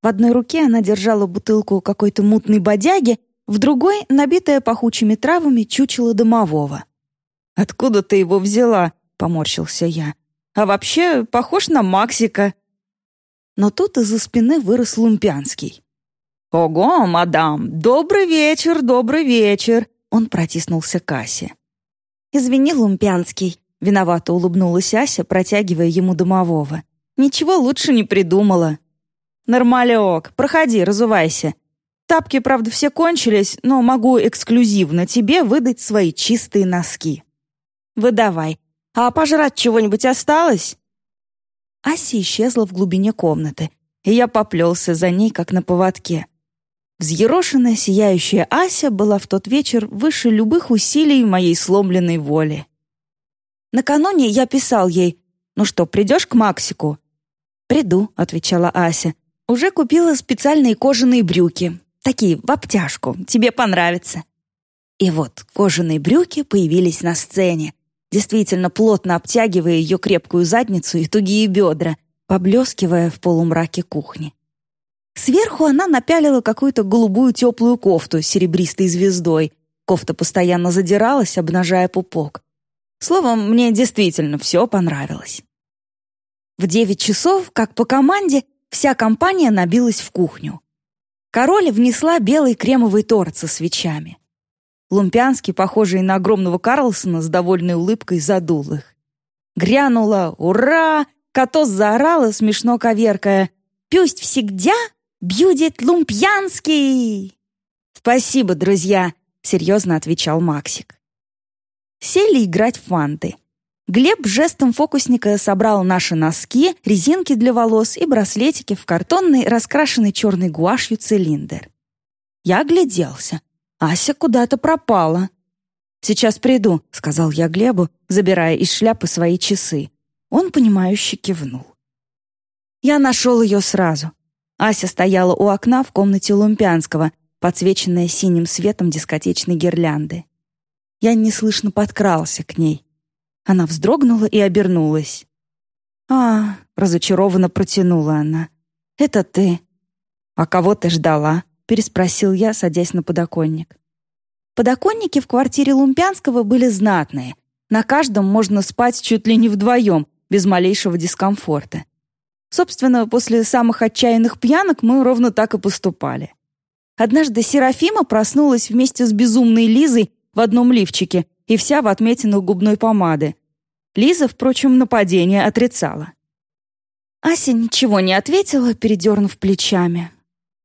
В одной руке она держала бутылку какой-то мутной бодяги, в другой — набитая пахучими травами чучело домового. «Откуда ты его взяла?» — поморщился я. «А вообще, похож на Максика». Но тут из-за спины вырос Лумпянский. «Ого, мадам! Добрый вечер, добрый вечер!» Он протиснулся к Асе. «Извини, Лумпянский, Виновато улыбнулась Ася, протягивая ему домового. «Ничего лучше не придумала». «Нормалек, проходи, разувайся. Тапки, правда, все кончились, но могу эксклюзивно тебе выдать свои чистые носки». «Выдавай. А пожрать чего-нибудь осталось?» Ася исчезла в глубине комнаты, и я поплелся за ней, как на поводке. Взъерошенная, сияющая Ася была в тот вечер выше любых усилий моей сломленной воли. Накануне я писал ей, «Ну что, придешь к Максику?» «Приду», — отвечала Ася. «Уже купила специальные кожаные брюки. Такие, в обтяжку. Тебе понравится». И вот кожаные брюки появились на сцене, действительно плотно обтягивая ее крепкую задницу и тугие бедра, поблескивая в полумраке кухни. Сверху она напялила какую-то голубую теплую кофту с серебристой звездой. Кофта постоянно задиралась, обнажая пупок. Словом, мне действительно все понравилось. В девять часов, как по команде, вся компания набилась в кухню. Король внесла белый кремовый торт со свечами. Лумпянский, похожий на огромного Карлсона, с довольной улыбкой задул их. Грянула «Ура!» Котос заорала, смешно коверкая. «Пусть всегда бьюдит Лумпьянский!» «Спасибо, друзья!» — серьезно отвечал Максик. Сели играть в фанты. Глеб жестом фокусника собрал наши носки, резинки для волос и браслетики в картонный, раскрашенный черной гуашью цилиндр. Я огляделся. Ася куда-то пропала. «Сейчас приду», — сказал я Глебу, забирая из шляпы свои часы. Он, понимающе кивнул. Я нашел ее сразу. Ася стояла у окна в комнате Лумпянского, подсвеченная синим светом дискотечной гирлянды. Я неслышно подкрался к ней. Она вздрогнула и обернулась. «А, — разочарованно протянула она, — это ты». «А кого ты ждала?» Переспросил я, садясь на подоконник. Подоконники в квартире Лумпянского были знатные. На каждом можно спать чуть ли не вдвоем, без малейшего дискомфорта. Собственно, после самых отчаянных пьянок мы ровно так и поступали. Однажды Серафима проснулась вместе с безумной Лизой в одном лифчике и вся в отметинах губной помады. Лиза, впрочем, нападение отрицала. Ася ничего не ответила, передернув плечами.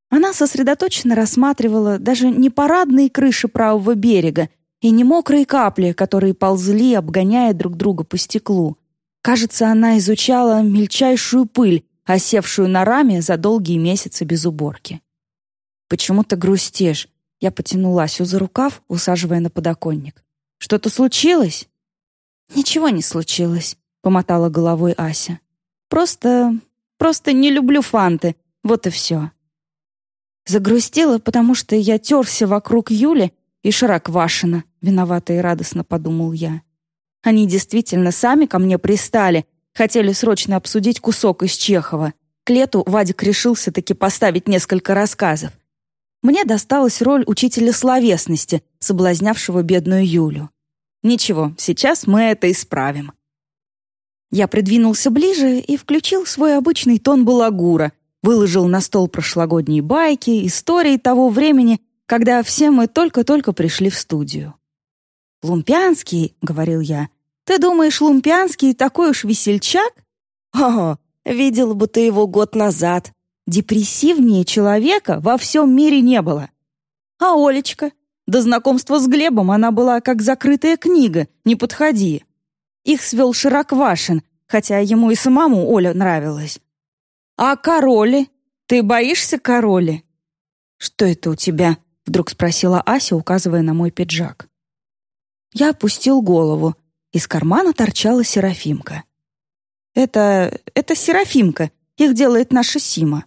Она сосредоточенно рассматривала даже не парадные крыши правого берега и не мокрые капли, которые ползли, обгоняя друг друга по стеклу. Кажется, она изучала мельчайшую пыль, осевшую на раме за долгие месяцы без уборки. «Почему ты грустишь?» Я потянула Асю за рукав, усаживая на подоконник. «Что-то случилось?» «Ничего не случилось», — помотала головой Ася. «Просто... просто не люблю фанты, вот и все». Загрустила, потому что я терся вокруг Юли и Шараквашина, виновато и радостно подумал я. Они действительно сами ко мне пристали, хотели срочно обсудить кусок из Чехова. К лету Вадик решился таки поставить несколько рассказов. Мне досталась роль учителя словесности, соблазнявшего бедную Юлю. Ничего, сейчас мы это исправим. Я придвинулся ближе и включил свой обычный тон балагура, выложил на стол прошлогодние байки, истории того времени, когда все мы только-только пришли в студию. «Лумпянский», — говорил я, — «ты думаешь, Лумпянский такой уж весельчак?» «Ого, видел бы ты его год назад. Депрессивнее человека во всем мире не было. А Олечка? До знакомства с Глебом она была как закрытая книга, не подходи. Их свел Широквашин, хотя ему и самому Оля нравилась. «А короли? Ты боишься короли?» «Что это у тебя?» — вдруг спросила Ася, указывая на мой пиджак. Я опустил голову. Из кармана торчала Серафимка. «Это... это Серафимка. Их делает наша Сима.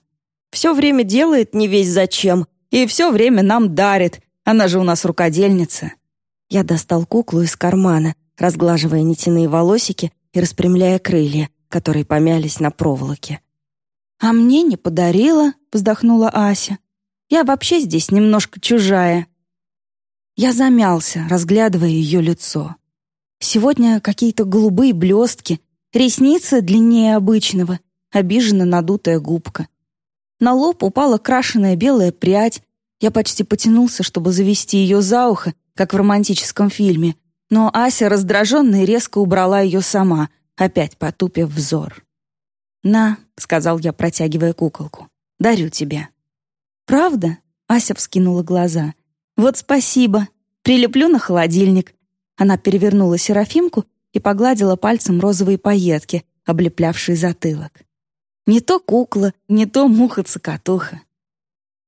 Все время делает не весь зачем, и все время нам дарит. Она же у нас рукодельница». Я достал куклу из кармана, разглаживая нитяные волосики и распрямляя крылья, которые помялись на проволоке. «А мне не подарила», — вздохнула Ася. «Я вообще здесь немножко чужая». Я замялся, разглядывая ее лицо. Сегодня какие-то голубые блестки, ресницы длиннее обычного, обиженно надутая губка. На лоб упала крашеная белая прядь. Я почти потянулся, чтобы завести ее за ухо, как в романтическом фильме, Но Ася, раздраженная, резко убрала ее сама, опять потупив взор. «На», — сказал я, протягивая куколку, — «дарю тебе». «Правда?» — Ася вскинула глаза. «Вот спасибо. Прилеплю на холодильник». Она перевернула Серафимку и погладила пальцем розовые пайетки, облеплявшие затылок. Не то кукла, не то муха-цокотуха.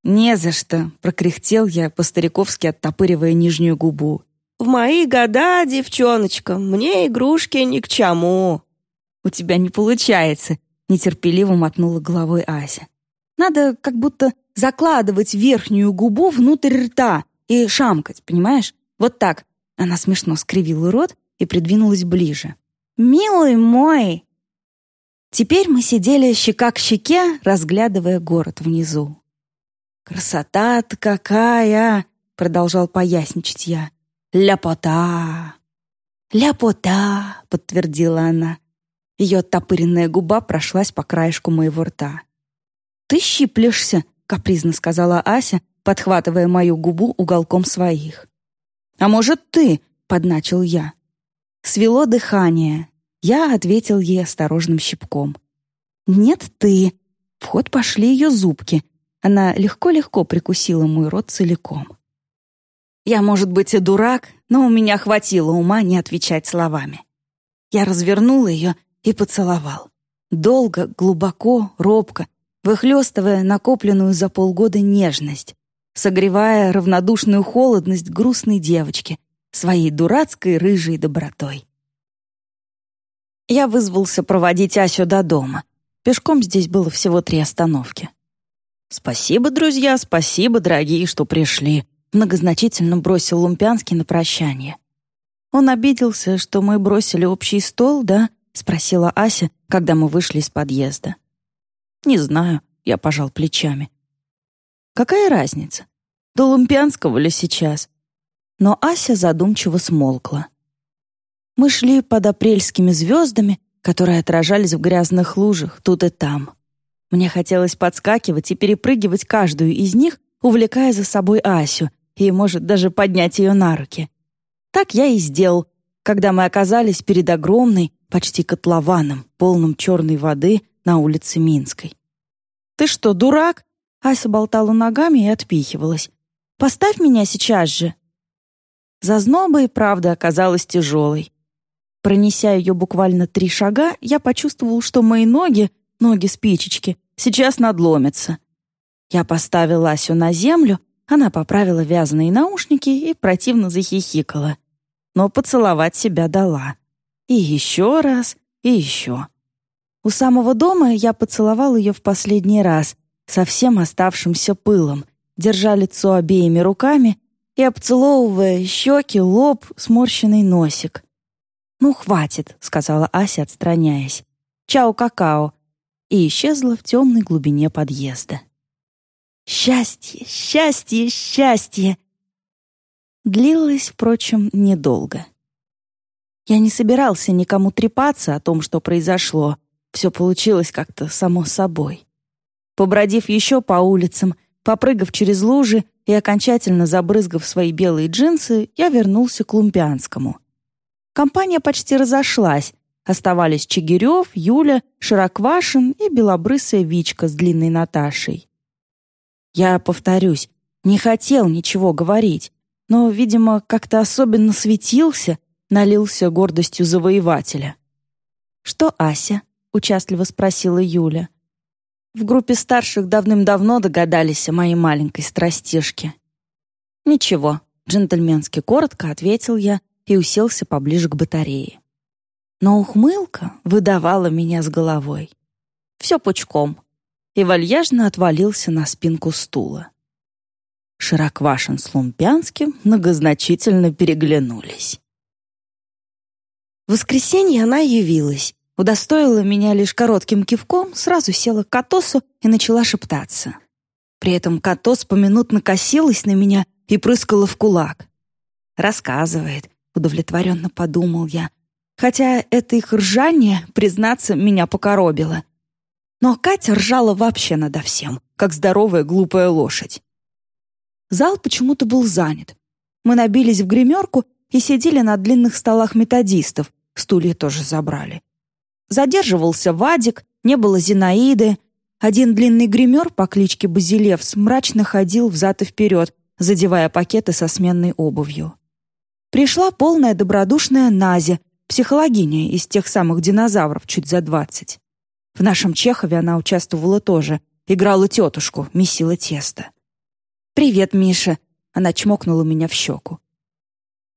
«Не за что», — прокряхтел я, по-стариковски оттопыривая нижнюю губу. «В мои года, девчоночка, мне игрушки ни к чему». «У тебя не получается», — нетерпеливо мотнула головой Ася. «Надо как будто закладывать верхнюю губу внутрь рта и шамкать, понимаешь? Вот так». Она смешно скривила рот и придвинулась ближе. «Милый мой!» Теперь мы сидели щека к щеке, разглядывая город внизу. «Красота-то какая!» — продолжал поясничать я. «Ляпота!» «Ляпота!» — подтвердила она. Ее оттопыренная губа прошлась по краешку моего рта. «Ты щиплешься!» — капризно сказала Ася, подхватывая мою губу уголком своих. «А может, ты?» — подначил я. Свело дыхание. Я ответил ей осторожным щипком. «Нет, ты!» В ход пошли ее зубки, она легко-легко прикусила мой рот целиком. Я, может быть, и дурак, но у меня хватило ума не отвечать словами. Я развернул ее и поцеловал. Долго, глубоко, робко, выхлестывая накопленную за полгода нежность, согревая равнодушную холодность грустной девочки своей дурацкой рыжей добротой. Я вызвался проводить Асю до дома. Пешком здесь было всего три остановки. «Спасибо, друзья, спасибо, дорогие, что пришли», многозначительно бросил Лумпянский на прощание. Он обиделся, что мы бросили общий стол, да? Спросила Ася, когда мы вышли из подъезда. Не знаю, я пожал плечами. Какая разница? До Лумпянского ли сейчас? Но Ася задумчиво смолкла. Мы шли под апрельскими звездами, которые отражались в грязных лужах тут и там. Мне хотелось подскакивать и перепрыгивать каждую из них, увлекая за собой Асю, и, может, даже поднять ее на руки. Так я и сделал, когда мы оказались перед огромной, почти котлованом, полным черной воды на улице Минской. «Ты что, дурак?» Ася болтала ногами и отпихивалась. «Поставь меня сейчас же!» Зазноба и правда оказалась тяжелой. Пронеся ее буквально три шага, я почувствовал, что мои ноги, ноги спичечки, Сейчас надломится. Я поставила Асю на землю, она поправила вязаные наушники и противно захихикала. Но поцеловать себя дала. И еще раз, и еще. У самого дома я поцеловал ее в последний раз, со всем оставшимся пылом, держа лицо обеими руками и обцеловывая щеки, лоб, сморщенный носик. «Ну, хватит», — сказала Ася, отстраняясь. «Чао, какао и исчезла в темной глубине подъезда. Счастье, счастье, счастье! Длилось, впрочем, недолго. Я не собирался никому трепаться о том, что произошло. Все получилось как-то само собой. Побродив еще по улицам, попрыгав через лужи и окончательно забрызгав свои белые джинсы, я вернулся к Лумпианскому. Компания почти разошлась, Оставались Чигирев, Юля, Широквашин и белобрысая Вичка с длинной Наташей. Я повторюсь, не хотел ничего говорить, но, видимо, как-то особенно светился, налился гордостью завоевателя. «Что Ася?» — участливо спросила Юля. В группе старших давным-давно догадались о моей маленькой страстишке. «Ничего», — джентльменски коротко ответил я и уселся поближе к батарее но ухмылка выдавала меня с головой. Все пучком. И вальяжно отвалился на спинку стула. Широквашин с Лумпянским многозначительно переглянулись. В воскресенье она явилась, удостоила меня лишь коротким кивком, сразу села к Катосу и начала шептаться. При этом Катос поминутно косилась на меня и прыскала в кулак. «Рассказывает», — удовлетворенно подумал я, хотя это их ржание, признаться, меня покоробило. Но Катя ржала вообще надо всем, как здоровая глупая лошадь. Зал почему-то был занят. Мы набились в гримерку, и сидели на длинных столах методистов, стулья тоже забрали. Задерживался Вадик, не было Зинаиды. Один длинный гример по кличке Базилевс мрачно ходил взад и вперед, задевая пакеты со сменной обувью. Пришла полная добродушная Назя, психологиня из тех самых динозавров чуть за двадцать. В нашем Чехове она участвовала тоже, играла тетушку, месила тесто. «Привет, Миша!» — она чмокнула меня в щеку.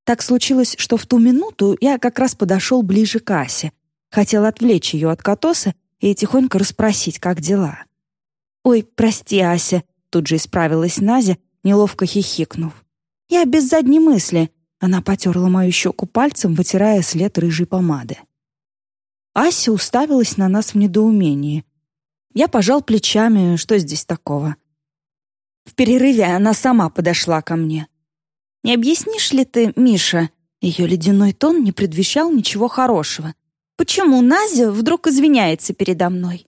Так случилось, что в ту минуту я как раз подошел ближе к Асе, хотел отвлечь ее от Катоса и тихонько расспросить, как дела. «Ой, прости, Ася», — тут же исправилась Назя, неловко хихикнув. «Я без задней мысли. Она потерла мою щеку пальцем, вытирая след рыжей помады. Ася уставилась на нас в недоумении. Я пожал плечами, что здесь такого. В перерыве она сама подошла ко мне. «Не объяснишь ли ты, Миша?» Ее ледяной тон не предвещал ничего хорошего. «Почему Назя вдруг извиняется передо мной?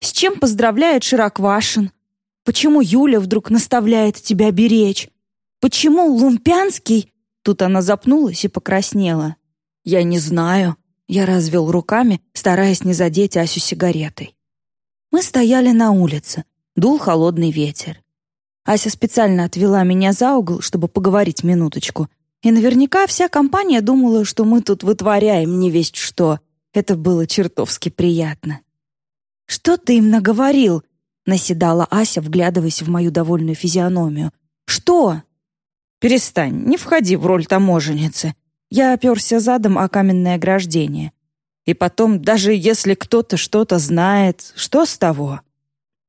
С чем поздравляет Широквашин? Почему Юля вдруг наставляет тебя беречь? Почему Лумпянский Тут она запнулась и покраснела. «Я не знаю». Я развел руками, стараясь не задеть Асю сигаретой. Мы стояли на улице. Дул холодный ветер. Ася специально отвела меня за угол, чтобы поговорить минуточку. И наверняка вся компания думала, что мы тут вытворяем не весть что. Это было чертовски приятно. «Что ты им наговорил?» — наседала Ася, вглядываясь в мою довольную физиономию. «Что?» «Перестань, не входи в роль таможенницы». Я оперся задом о каменное ограждение. И потом, даже если кто-то что-то знает, что с того?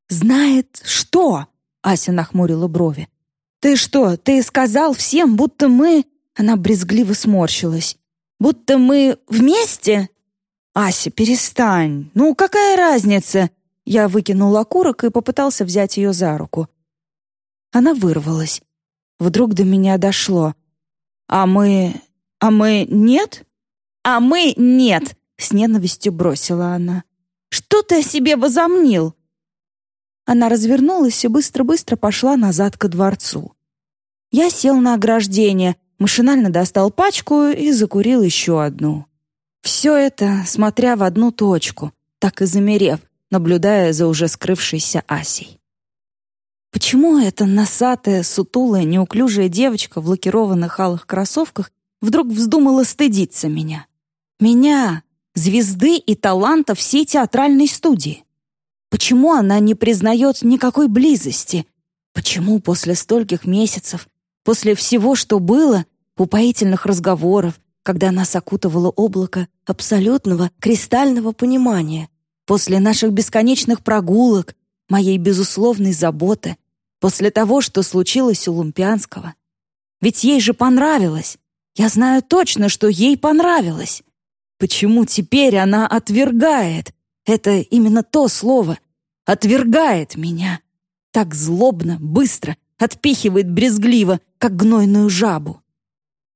«Знает что?» — Ася нахмурила брови. «Ты что, ты сказал всем, будто мы...» Она брезгливо сморщилась. «Будто мы вместе?» «Ася, перестань. Ну, какая разница?» Я выкинул окурок и попытался взять ее за руку. Она вырвалась. Вдруг до меня дошло. «А мы... а мы нет?» «А мы нет!» — с ненавистью бросила она. «Что ты о себе возомнил?» Она развернулась и быстро-быстро пошла назад ко дворцу. Я сел на ограждение, машинально достал пачку и закурил еще одну. Все это, смотря в одну точку, так и замерев, наблюдая за уже скрывшейся Асей. Почему эта носатая, сутулая, неуклюжая девочка в лакированных алых кроссовках вдруг вздумала стыдиться меня? Меня, звезды и таланта всей театральной студии. Почему она не признает никакой близости? Почему после стольких месяцев, после всего, что было, упоительных разговоров, когда нас окутывало облако абсолютного кристального понимания, после наших бесконечных прогулок, моей безусловной заботы после того, что случилось у Лумпянского. Ведь ей же понравилось. Я знаю точно, что ей понравилось. Почему теперь она отвергает? Это именно то слово. Отвергает меня. Так злобно, быстро, отпихивает брезгливо, как гнойную жабу.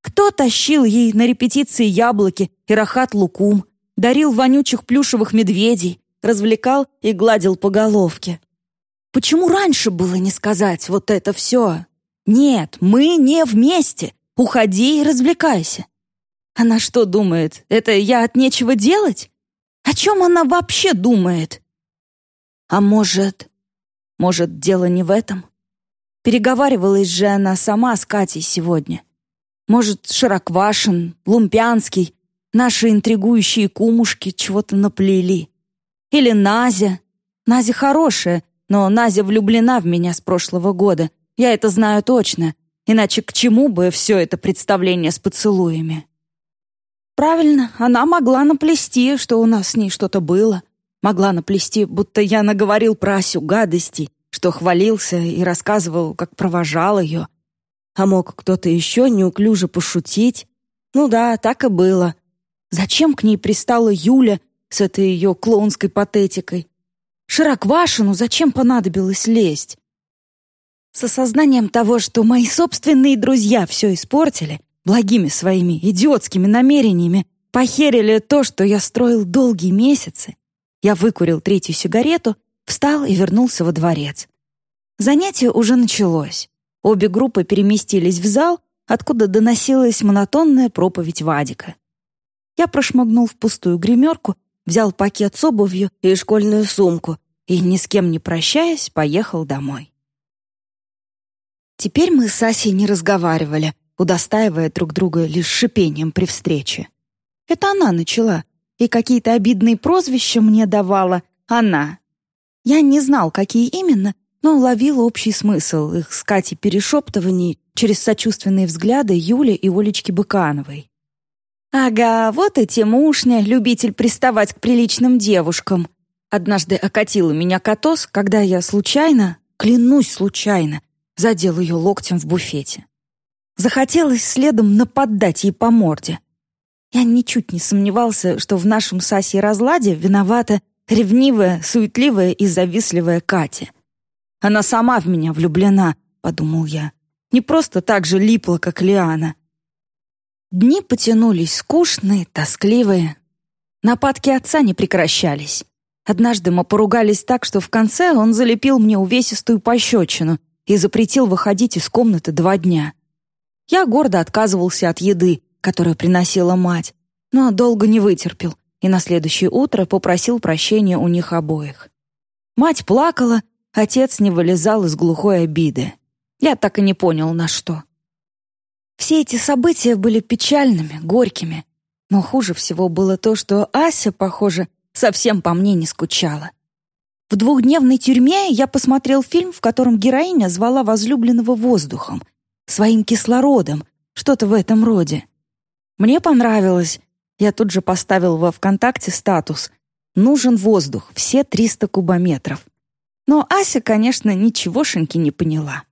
Кто тащил ей на репетиции яблоки и рахат лукум, дарил вонючих плюшевых медведей, развлекал и гладил по головке. Почему раньше было не сказать вот это все? Нет, мы не вместе. Уходи и развлекайся. Она что думает? Это я от нечего делать? О чем она вообще думает? А может... Может, дело не в этом? Переговаривалась же она сама с Катей сегодня. Может, Широквашин, Лумпянский, наши интригующие кумушки чего-то наплели. Или Назя. Назя хорошая, но Назя влюблена в меня с прошлого года. Я это знаю точно. Иначе к чему бы все это представление с поцелуями? Правильно, она могла наплести, что у нас с ней что-то было. Могла наплести, будто я наговорил про Асю гадости, что хвалился и рассказывал, как провожал ее. А мог кто-то еще неуклюже пошутить? Ну да, так и было. Зачем к ней пристала Юля с этой ее клоунской патетикой? Широквашину зачем понадобилось лезть? С осознанием того, что мои собственные друзья все испортили, благими своими идиотскими намерениями, похерили то, что я строил долгие месяцы, я выкурил третью сигарету, встал и вернулся во дворец. Занятие уже началось. Обе группы переместились в зал, откуда доносилась монотонная проповедь Вадика. Я прошмыгнул в пустую гримерку, взял пакет с обувью и школьную сумку и, ни с кем не прощаясь, поехал домой. Теперь мы с Асей не разговаривали, удостаивая друг друга лишь шипением при встрече. Это она начала, и какие-то обидные прозвища мне давала она. Я не знал, какие именно, но уловил общий смысл их с Катей перешептываний через сочувственные взгляды Юли и Олечки Быкановой. «Ага, вот и Тимушня, любитель приставать к приличным девушкам», Однажды окатила меня Катос, когда я случайно, клянусь случайно, задел ее локтем в буфете. Захотелось следом нападать ей по морде. Я ничуть не сомневался, что в нашем Сасе разладе виновата ревнивая, суетливая и завистливая Катя. Она сама в меня влюблена, подумал я. Не просто так же липла, как Лиана. Дни потянулись скучные, тоскливые. Нападки отца не прекращались. Однажды мы поругались так, что в конце он залепил мне увесистую пощечину и запретил выходить из комнаты два дня. Я гордо отказывался от еды, которую приносила мать, но долго не вытерпел и на следующее утро попросил прощения у них обоих. Мать плакала, отец не вылезал из глухой обиды. Я так и не понял, на что. Все эти события были печальными, горькими, но хуже всего было то, что Ася, похоже, совсем по мне не скучала. В двухдневной тюрьме я посмотрел фильм, в котором героиня звала возлюбленного воздухом, своим кислородом, что-то в этом роде. Мне понравилось. Я тут же поставил во ВКонтакте статус «Нужен воздух, все 300 кубометров». Но Ася, конечно, ничегошеньки не поняла.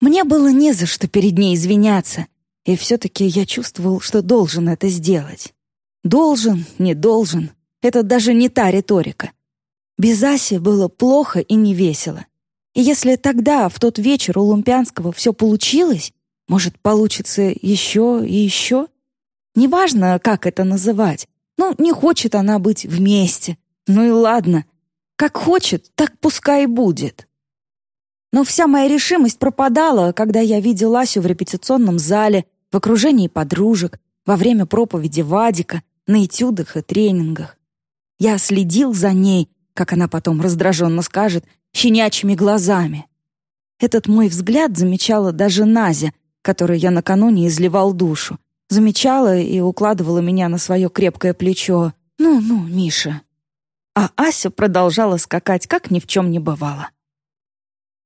Мне было не за что перед ней извиняться, и все-таки я чувствовал, что должен это сделать. Должен, не должен, это даже не та риторика. Без Аси было плохо и невесело. И если тогда, в тот вечер у Лумпянского, все получилось, может, получится еще и еще? Неважно, как это называть. Ну, не хочет она быть вместе. Ну и ладно. Как хочет, так пускай будет. Но вся моя решимость пропадала, когда я видел Асю в репетиционном зале, в окружении подружек, во время проповеди Вадика, на этюдах и тренингах. Я следил за ней, как она потом раздраженно скажет, щенячьими глазами. Этот мой взгляд замечала даже Назя, которой я накануне изливал душу. Замечала и укладывала меня на свое крепкое плечо. «Ну-ну, Миша». А Ася продолжала скакать, как ни в чем не бывало.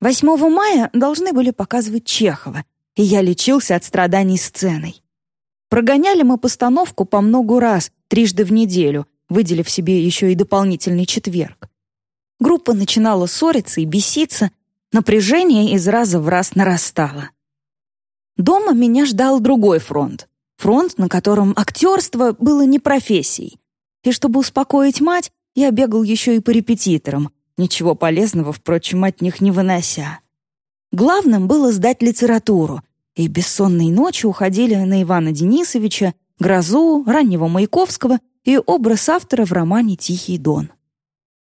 8 мая должны были показывать Чехова, и я лечился от страданий сценой. Прогоняли мы постановку по многу раз, трижды в неделю, выделив себе еще и дополнительный четверг. Группа начинала ссориться и беситься, напряжение из раза в раз нарастало. Дома меня ждал другой фронт. Фронт, на котором актерство было не профессией. И чтобы успокоить мать, я бегал еще и по репетиторам, ничего полезного, впрочем, от них не вынося. Главным было сдать литературу, и бессонные ночи уходили на Ивана Денисовича, Грозу, раннего Маяковского и образ автора в романе «Тихий дон».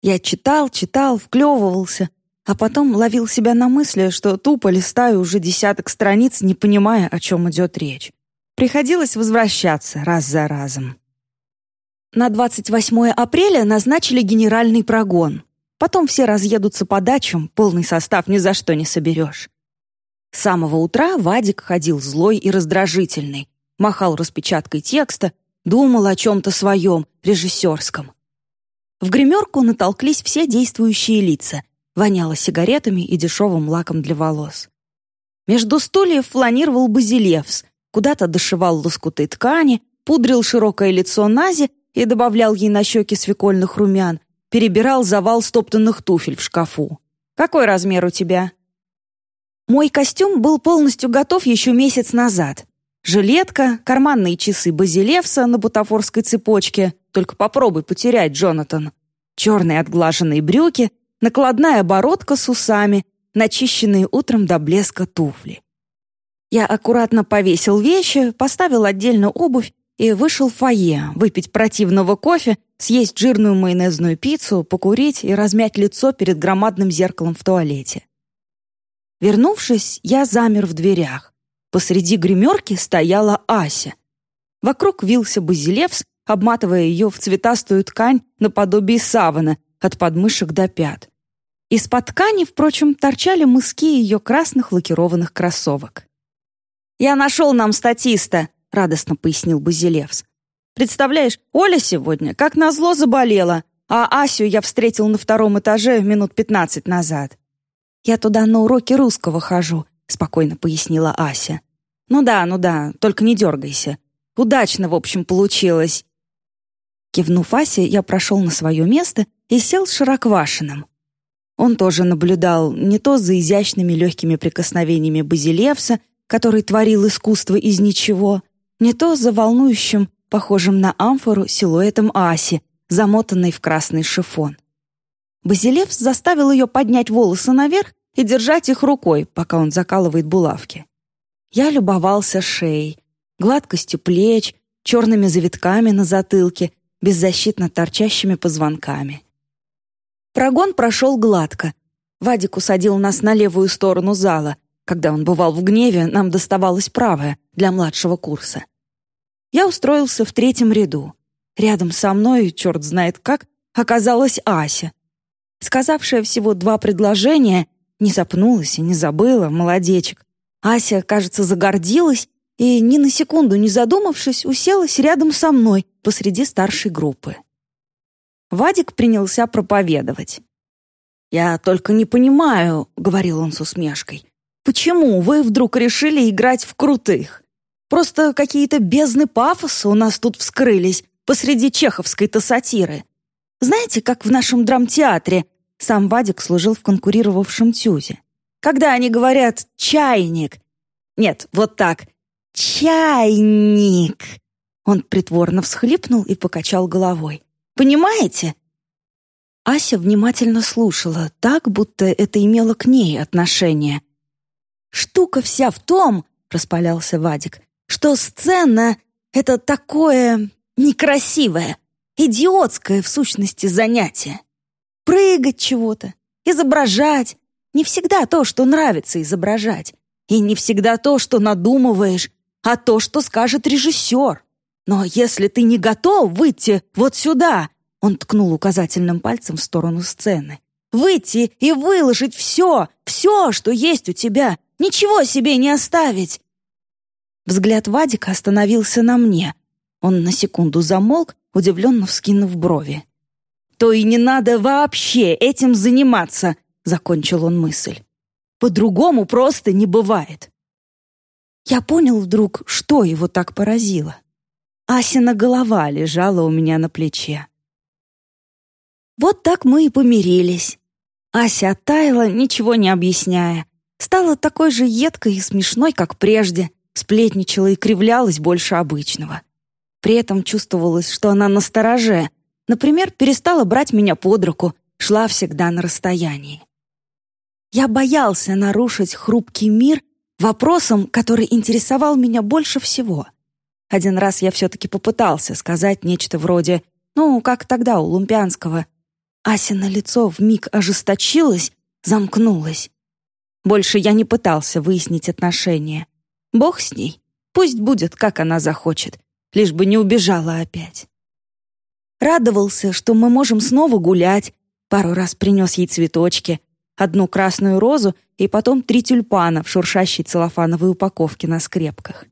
Я читал, читал, вклевывался, а потом ловил себя на мысли, что тупо листаю уже десяток страниц, не понимая, о чем идет речь. Приходилось возвращаться раз за разом. На 28 апреля назначили генеральный прогон. Потом все разъедутся по дачам, полный состав ни за что не соберешь. С самого утра Вадик ходил злой и раздражительный, махал распечаткой текста, думал о чем-то своем, режиссерском. В гримерку натолклись все действующие лица, воняло сигаретами и дешевым лаком для волос. Между стульев фланировал Базилевс, куда-то дошивал лоскуты ткани, пудрил широкое лицо Нази и добавлял ей на щеки свекольных румян, перебирал завал стоптанных туфель в шкафу. «Какой размер у тебя?» Мой костюм был полностью готов еще месяц назад. Жилетка, карманные часы Базилевса на бутафорской цепочке. Только попробуй потерять, Джонатан. Черные отглаженные брюки, накладная оборотка с усами, начищенные утром до блеска туфли. Я аккуратно повесил вещи, поставил отдельно обувь и вышел в фойе выпить противного кофе, съесть жирную майонезную пиццу, покурить и размять лицо перед громадным зеркалом в туалете. Вернувшись, я замер в дверях. Посреди гримерки стояла Ася. Вокруг вился Базилевс, обматывая ее в цветастую ткань наподобие савана от подмышек до пят. Из-под ткани, впрочем, торчали мыски ее красных лакированных кроссовок. «Я нашел нам статиста», — радостно пояснил Базилевс. «Представляешь, Оля сегодня, как назло, заболела, а Асю я встретил на втором этаже минут пятнадцать назад. Я туда на уроки русского хожу, спокойно пояснила Ася. Ну да, ну да, только не дергайся. Удачно, в общем, получилось. Кивнув Асе, я прошел на свое место и сел с Широквашиным. Он тоже наблюдал не то за изящными легкими прикосновениями Базилевса, который творил искусство из ничего, не то за волнующим, похожим на амфору, силуэтом Аси, замотанной в красный шифон. Базилевс заставил ее поднять волосы наверх и держать их рукой, пока он закалывает булавки. Я любовался шеей, гладкостью плеч, черными завитками на затылке, беззащитно торчащими позвонками. Прогон прошел гладко. Вадик усадил нас на левую сторону зала. Когда он бывал в гневе, нам доставалась правая, для младшего курса. Я устроился в третьем ряду. Рядом со мной, черт знает как, оказалась Ася. Сказавшая всего два предложения, не запнулась и не забыла, молодечек. Ася, кажется, загордилась и, ни на секунду не задумавшись, уселась рядом со мной посреди старшей группы. Вадик принялся проповедовать. «Я только не понимаю», — говорил он с усмешкой, «почему вы вдруг решили играть в крутых? Просто какие-то бездны пафоса у нас тут вскрылись посреди чеховской-то сатиры. Знаете, как в нашем драмтеатре сам Вадик служил в конкурировавшем тюзе. Когда они говорят «чайник», нет, вот так, «чайник», он притворно всхлипнул и покачал головой. «Понимаете?» Ася внимательно слушала, так, будто это имело к ней отношение. «Штука вся в том, — распалялся Вадик, — что сцена — это такое некрасивое, идиотское в сущности занятие. Прыгать чего-то, изображать. Не всегда то, что нравится изображать. И не всегда то, что надумываешь, а то, что скажет режиссер. Но если ты не готов выйти вот сюда, он ткнул указательным пальцем в сторону сцены, выйти и выложить все, все, что есть у тебя, ничего себе не оставить. Взгляд Вадика остановился на мне. Он на секунду замолк, удивленно вскинув брови. «То и не надо вообще этим заниматься», — закончил он мысль. «По-другому просто не бывает». Я понял вдруг, что его так поразило. Асина голова лежала у меня на плече. Вот так мы и помирились. Ася оттаяла, ничего не объясняя. Стала такой же едкой и смешной, как прежде, сплетничала и кривлялась больше обычного. При этом чувствовалось, что она настороже. Например, перестала брать меня под руку, шла всегда на расстоянии. Я боялся нарушить хрупкий мир вопросом, который интересовал меня больше всего. Один раз я все-таки попытался сказать нечто вроде «ну, как тогда у Лумпианского». Ася на лицо вмиг ожесточилась, замкнулась. Больше я не пытался выяснить отношения. Бог с ней. Пусть будет, как она захочет лишь бы не убежала опять. Радовался, что мы можем снова гулять, пару раз принес ей цветочки, одну красную розу и потом три тюльпана в шуршащей целлофановой упаковке на скрепках.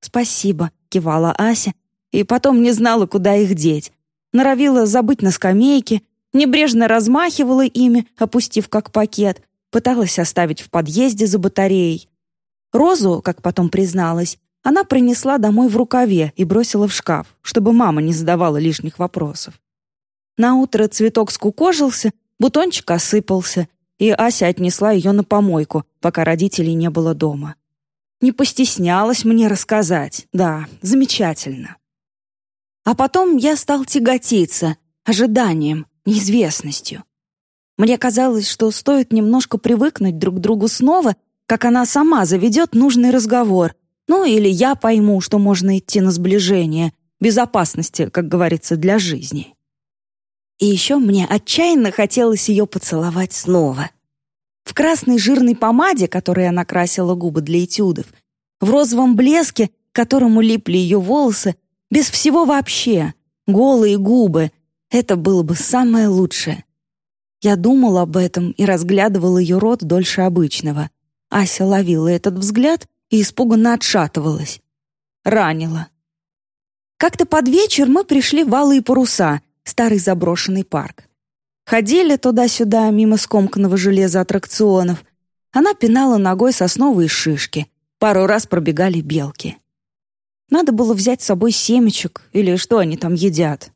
«Спасибо», — кивала Ася, и потом не знала, куда их деть. Норовила забыть на скамейке, небрежно размахивала ими, опустив как пакет, пыталась оставить в подъезде за батареей. Розу, как потом призналась, она принесла домой в рукаве и бросила в шкаф, чтобы мама не задавала лишних вопросов. На утро цветок скукожился, бутончик осыпался, и Ася отнесла ее на помойку, пока родителей не было дома. Не постеснялась мне рассказать. Да, замечательно. А потом я стал тяготиться ожиданием, неизвестностью. Мне казалось, что стоит немножко привыкнуть друг к другу снова, как она сама заведет нужный разговор, ну, или я пойму, что можно идти на сближение, безопасности, как говорится, для жизни. И еще мне отчаянно хотелось ее поцеловать снова. В красной жирной помаде, которой она красила губы для этюдов, в розовом блеске, которому липли ее волосы, без всего вообще, голые губы. Это было бы самое лучшее. Я думал об этом и разглядывал ее рот дольше обычного. Ася ловила этот взгляд и испуганно отшатывалась. Ранила. Как-то под вечер мы пришли в Алые паруса, старый заброшенный парк. Ходили туда-сюда, мимо скомканного железа аттракционов. Она пинала ногой сосновые шишки. Пару раз пробегали белки. Надо было взять с собой семечек или что они там едят.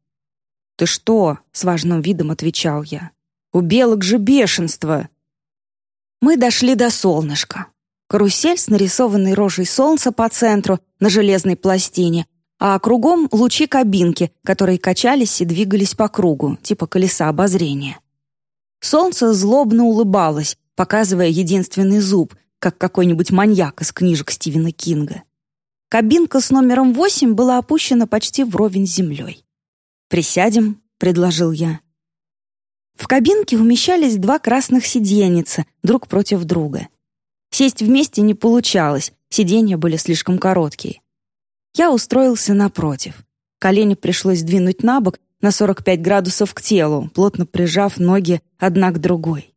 «Ты что?» — с важным видом отвечал я. «У белок же бешенство!» Мы дошли до солнышка. Карусель с нарисованной рожей солнца по центру на железной пластине, а кругом лучи кабинки, которые качались и двигались по кругу, типа колеса обозрения. Солнце злобно улыбалось, показывая единственный зуб, как какой-нибудь маньяк из книжек Стивена Кинга. Кабинка с номером восемь была опущена почти вровень с землей. «Присядем», — предложил я. В кабинке умещались два красных сиденьица, друг против друга. Сесть вместе не получалось, сиденья были слишком короткие. Я устроился напротив. Колени пришлось двинуть на бок на 45 градусов к телу, плотно прижав ноги одна к другой.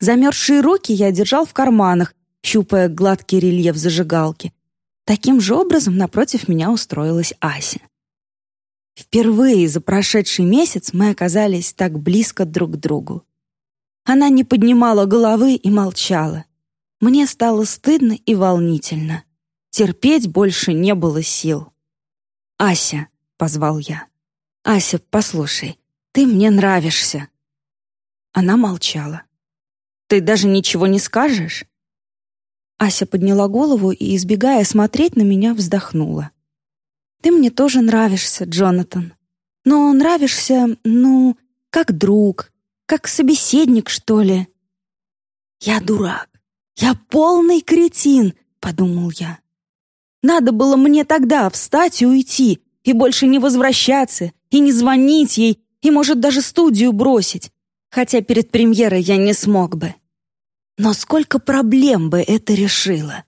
Замерзшие руки я держал в карманах, щупая гладкий рельеф зажигалки. Таким же образом напротив меня устроилась Ася. Впервые за прошедший месяц мы оказались так близко друг к другу. Она не поднимала головы и молчала. Мне стало стыдно и волнительно. Терпеть больше не было сил. «Ася», — позвал я. «Ася, послушай, ты мне нравишься». Она молчала. «Ты даже ничего не скажешь?» Ася подняла голову и, избегая смотреть на меня, вздохнула. «Ты мне тоже нравишься, Джонатан. Но нравишься, ну, как друг, как собеседник, что ли». «Я дурак. Я полный кретин», — подумал я. Надо было мне тогда встать и уйти, и больше не возвращаться, и не звонить ей, и, может, даже студию бросить. Хотя перед премьерой я не смог бы. Но сколько проблем бы это решило.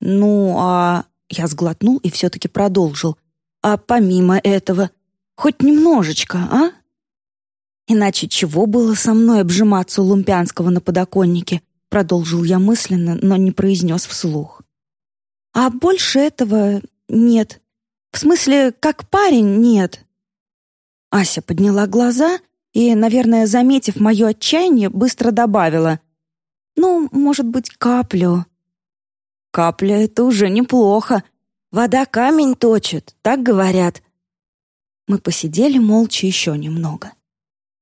Ну, а... Я сглотнул и все-таки продолжил. А помимо этого, хоть немножечко, а? Иначе чего было со мной обжиматься у Лумпянского на подоконнике? Продолжил я мысленно, но не произнес вслух. А больше этого нет. В смысле, как парень нет. Ася подняла глаза и, наверное, заметив мое отчаяние, быстро добавила. «Ну, может быть, каплю». «Капля — это уже неплохо. Вода камень точит, так говорят». Мы посидели молча еще немного.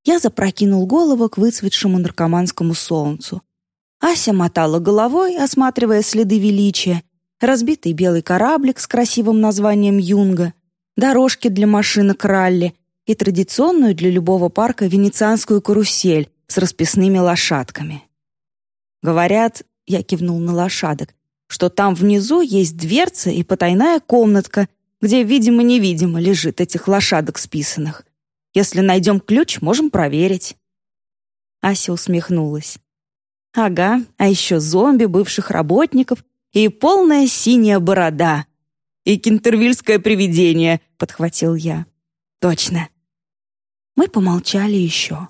Я запрокинул голову к выцветшему наркоманскому солнцу. Ася мотала головой, осматривая следы величия, разбитый белый кораблик с красивым названием «Юнга», дорожки для машинок ралли и традиционную для любого парка венецианскую карусель с расписными лошадками. «Говорят, — я кивнул на лошадок, — что там внизу есть дверца и потайная комнатка, где, видимо-невидимо, лежит этих лошадок списанных. Если найдем ключ, можем проверить». Ася усмехнулась. «Ага, а еще зомби бывших работников и полная синяя борода. И кентервильское привидение, подхватил я. Точно. Мы помолчали еще.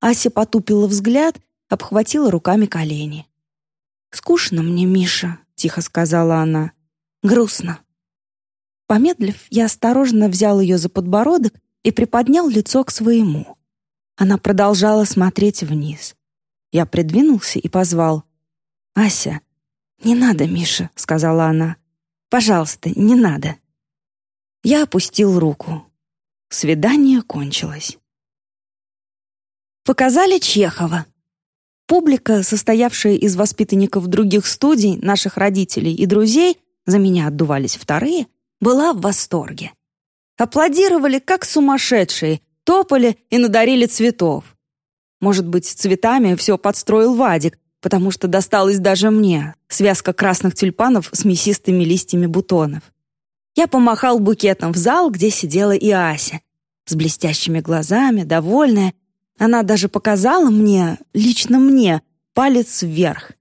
Ася потупила взгляд, обхватила руками колени. «Скучно мне, Миша», — тихо сказала она. «Грустно». Помедлив, я осторожно взял ее за подбородок и приподнял лицо к своему. Она продолжала смотреть вниз. Я придвинулся и позвал. «Ася, «Не надо, Миша», — сказала она. «Пожалуйста, не надо». Я опустил руку. Свидание кончилось. Показали Чехова. Публика, состоявшая из воспитанников других студий, наших родителей и друзей, за меня отдувались вторые, была в восторге. Аплодировали, как сумасшедшие, топали и надарили цветов. Может быть, цветами все подстроил Вадик, потому что досталось даже мне, связка красных тюльпанов с мясистыми листьями бутонов. Я помахал букетом в зал, где сидела и Ася. С блестящими глазами, довольная. Она даже показала мне, лично мне, палец вверх.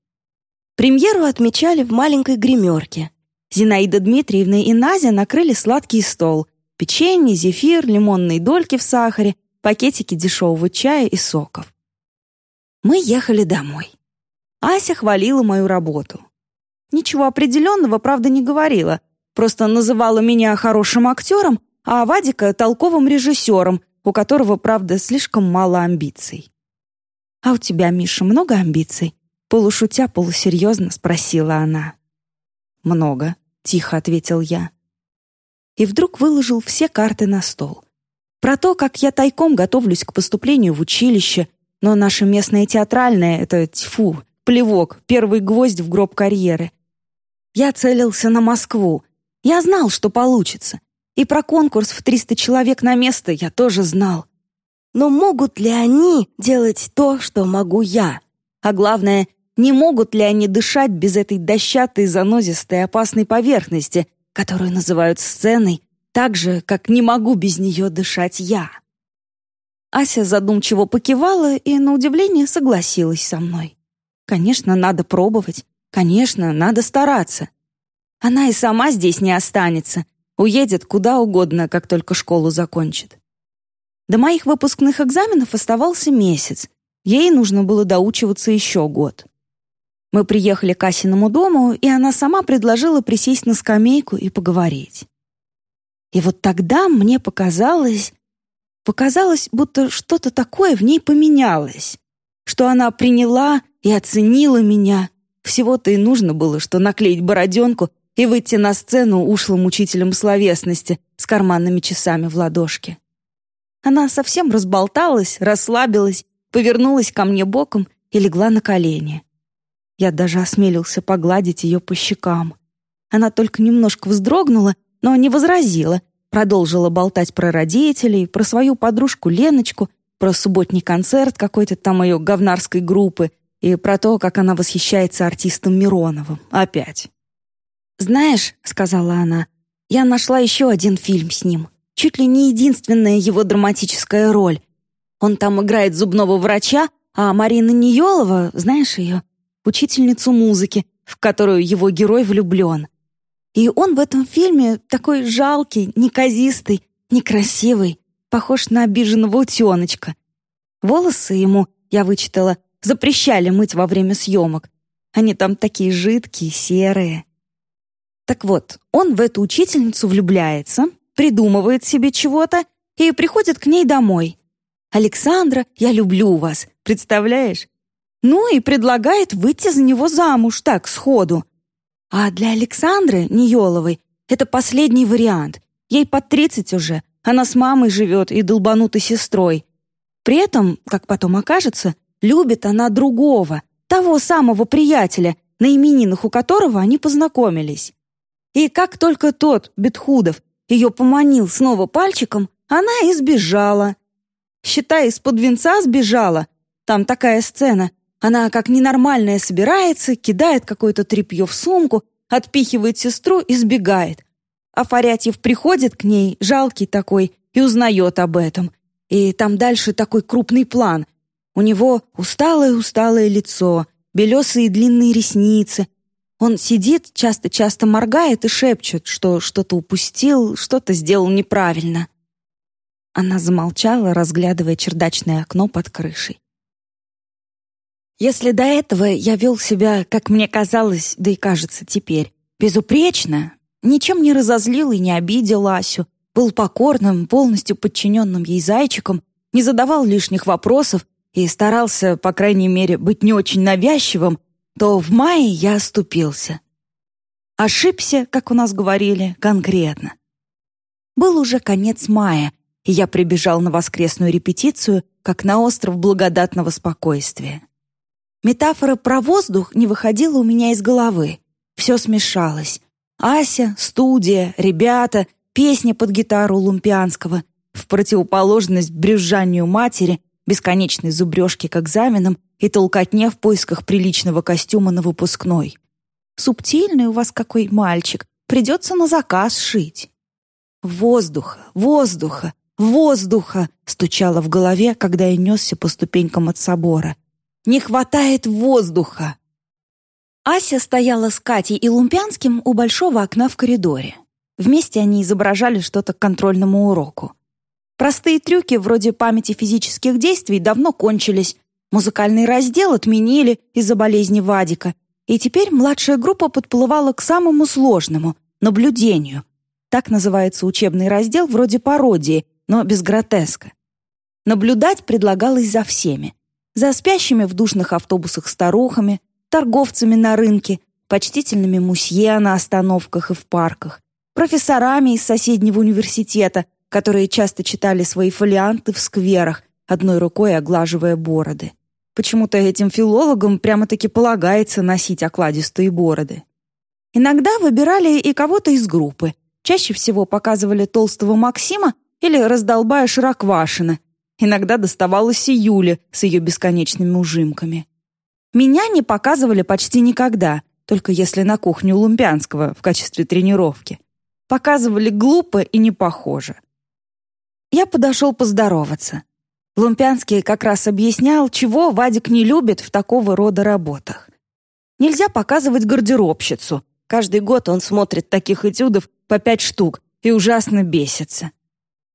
Премьеру отмечали в маленькой гримерке. Зинаида Дмитриевна и Назя накрыли сладкий стол. Печенье, зефир, лимонные дольки в сахаре, пакетики дешевого чая и соков. Мы ехали домой. Ася хвалила мою работу. Ничего определенного, правда, не говорила. Просто называла меня хорошим актером, а Вадика — толковым режиссером, у которого, правда, слишком мало амбиций. «А у тебя, Миша, много амбиций?» Полушутя, полусерьезно спросила она. «Много», — тихо ответил я. И вдруг выложил все карты на стол. Про то, как я тайком готовлюсь к поступлению в училище, но наше местное театральное — это, тьфу, плевок, первый гвоздь в гроб карьеры. Я целился на Москву. Я знал, что получится. И про конкурс в 300 человек на место я тоже знал. Но могут ли они делать то, что могу я? А главное, не могут ли они дышать без этой дощатой, занозистой, опасной поверхности, которую называют сценой, так же, как не могу без нее дышать я? Ася задумчиво покивала и, на удивление, согласилась со мной. Конечно, надо пробовать. Конечно, надо стараться. Она и сама здесь не останется. Уедет куда угодно, как только школу закончит. До моих выпускных экзаменов оставался месяц. Ей нужно было доучиваться еще год. Мы приехали к Асиному дому, и она сама предложила присесть на скамейку и поговорить. И вот тогда мне показалось... Показалось, будто что-то такое в ней поменялось, что она приняла и оценила меня. Всего-то и нужно было, что наклеить бороденку и выйти на сцену ушлым учителем словесности с карманными часами в ладошке. Она совсем разболталась, расслабилась, повернулась ко мне боком и легла на колени. Я даже осмелился погладить ее по щекам. Она только немножко вздрогнула, но не возразила, продолжила болтать про родителей, про свою подружку Леночку, про субботний концерт какой-то там ее говнарской группы и про то, как она восхищается артистом Мироновым. Опять. «Знаешь», — сказала она, — «я нашла еще один фильм с ним. Чуть ли не единственная его драматическая роль. Он там играет зубного врача, а Марина Ниелова, знаешь ее, учительницу музыки, в которую его герой влюблен. И он в этом фильме такой жалкий, неказистый, некрасивый, похож на обиженного утеночка. Волосы ему, я вычитала, запрещали мыть во время съемок. Они там такие жидкие, серые. Так вот, он в эту учительницу влюбляется, придумывает себе чего-то и приходит к ней домой. «Александра, я люблю вас, представляешь?» Ну и предлагает выйти за него замуж так, сходу. А для Александры Ниеловой это последний вариант. Ей под 30 уже, она с мамой живет и долбанутой сестрой. При этом, как потом окажется, любит она другого, того самого приятеля, на именинах у которого они познакомились. И как только тот, Бетхудов, ее поманил снова пальчиком, она и сбежала. Считай, из-под венца сбежала. Там такая сцена. Она как ненормальная собирается, кидает какое-то тряпье в сумку, отпихивает сестру и сбегает. А Фарятьев приходит к ней, жалкий такой, и узнает об этом. И там дальше такой крупный план. У него усталое-усталое лицо, белесые длинные ресницы, он сидит, часто-часто моргает и шепчет, что что-то упустил, что-то сделал неправильно. Она замолчала, разглядывая чердачное окно под крышей. Если до этого я вел себя, как мне казалось, да и кажется теперь, безупречно, ничем не разозлил и не обидел Асю, был покорным, полностью подчиненным ей зайчиком, не задавал лишних вопросов и старался, по крайней мере, быть не очень навязчивым, то в мае я оступился. Ошибся, как у нас говорили, конкретно. Был уже конец мая, и я прибежал на воскресную репетицию, как на остров благодатного спокойствия. Метафора про воздух не выходила у меня из головы. Все смешалось. Ася, студия, ребята, песня под гитару Лумпианского, в противоположность брюзжанию матери, бесконечной зубрежки к экзаменам и толкотня в поисках приличного костюма на выпускной. «Субтильный у вас какой мальчик, придется на заказ шить». «Воздуха, воздуха, воздуха!» стучало в голове, когда я несся по ступенькам от собора. «Не хватает воздуха!» Ася стояла с Катей и Лумпянским у большого окна в коридоре. Вместе они изображали что-то к контрольному уроку. Простые трюки вроде памяти физических действий давно кончились, музыкальный раздел отменили из-за болезни Вадика, и теперь младшая группа подплывала к самому сложному — наблюдению. Так называется учебный раздел вроде пародии, но без гротеска. Наблюдать предлагалось за всеми. За спящими в душных автобусах старухами, торговцами на рынке, почтительными мусье на остановках и в парках, профессорами из соседнего университета, которые часто читали свои фолианты в скверах, одной рукой оглаживая бороды. Почему-то этим филологам прямо-таки полагается носить окладистые бороды. Иногда выбирали и кого-то из группы. Чаще всего показывали толстого Максима или раздолбая Широквашина, Иногда доставалось и Юле с ее бесконечными ужимками. Меня не показывали почти никогда, только если на кухню Лумпянского в качестве тренировки. Показывали глупо и не похоже. Я подошел поздороваться. Лумпянский как раз объяснял, чего Вадик не любит в такого рода работах. Нельзя показывать гардеробщицу. Каждый год он смотрит таких этюдов по пять штук и ужасно бесится.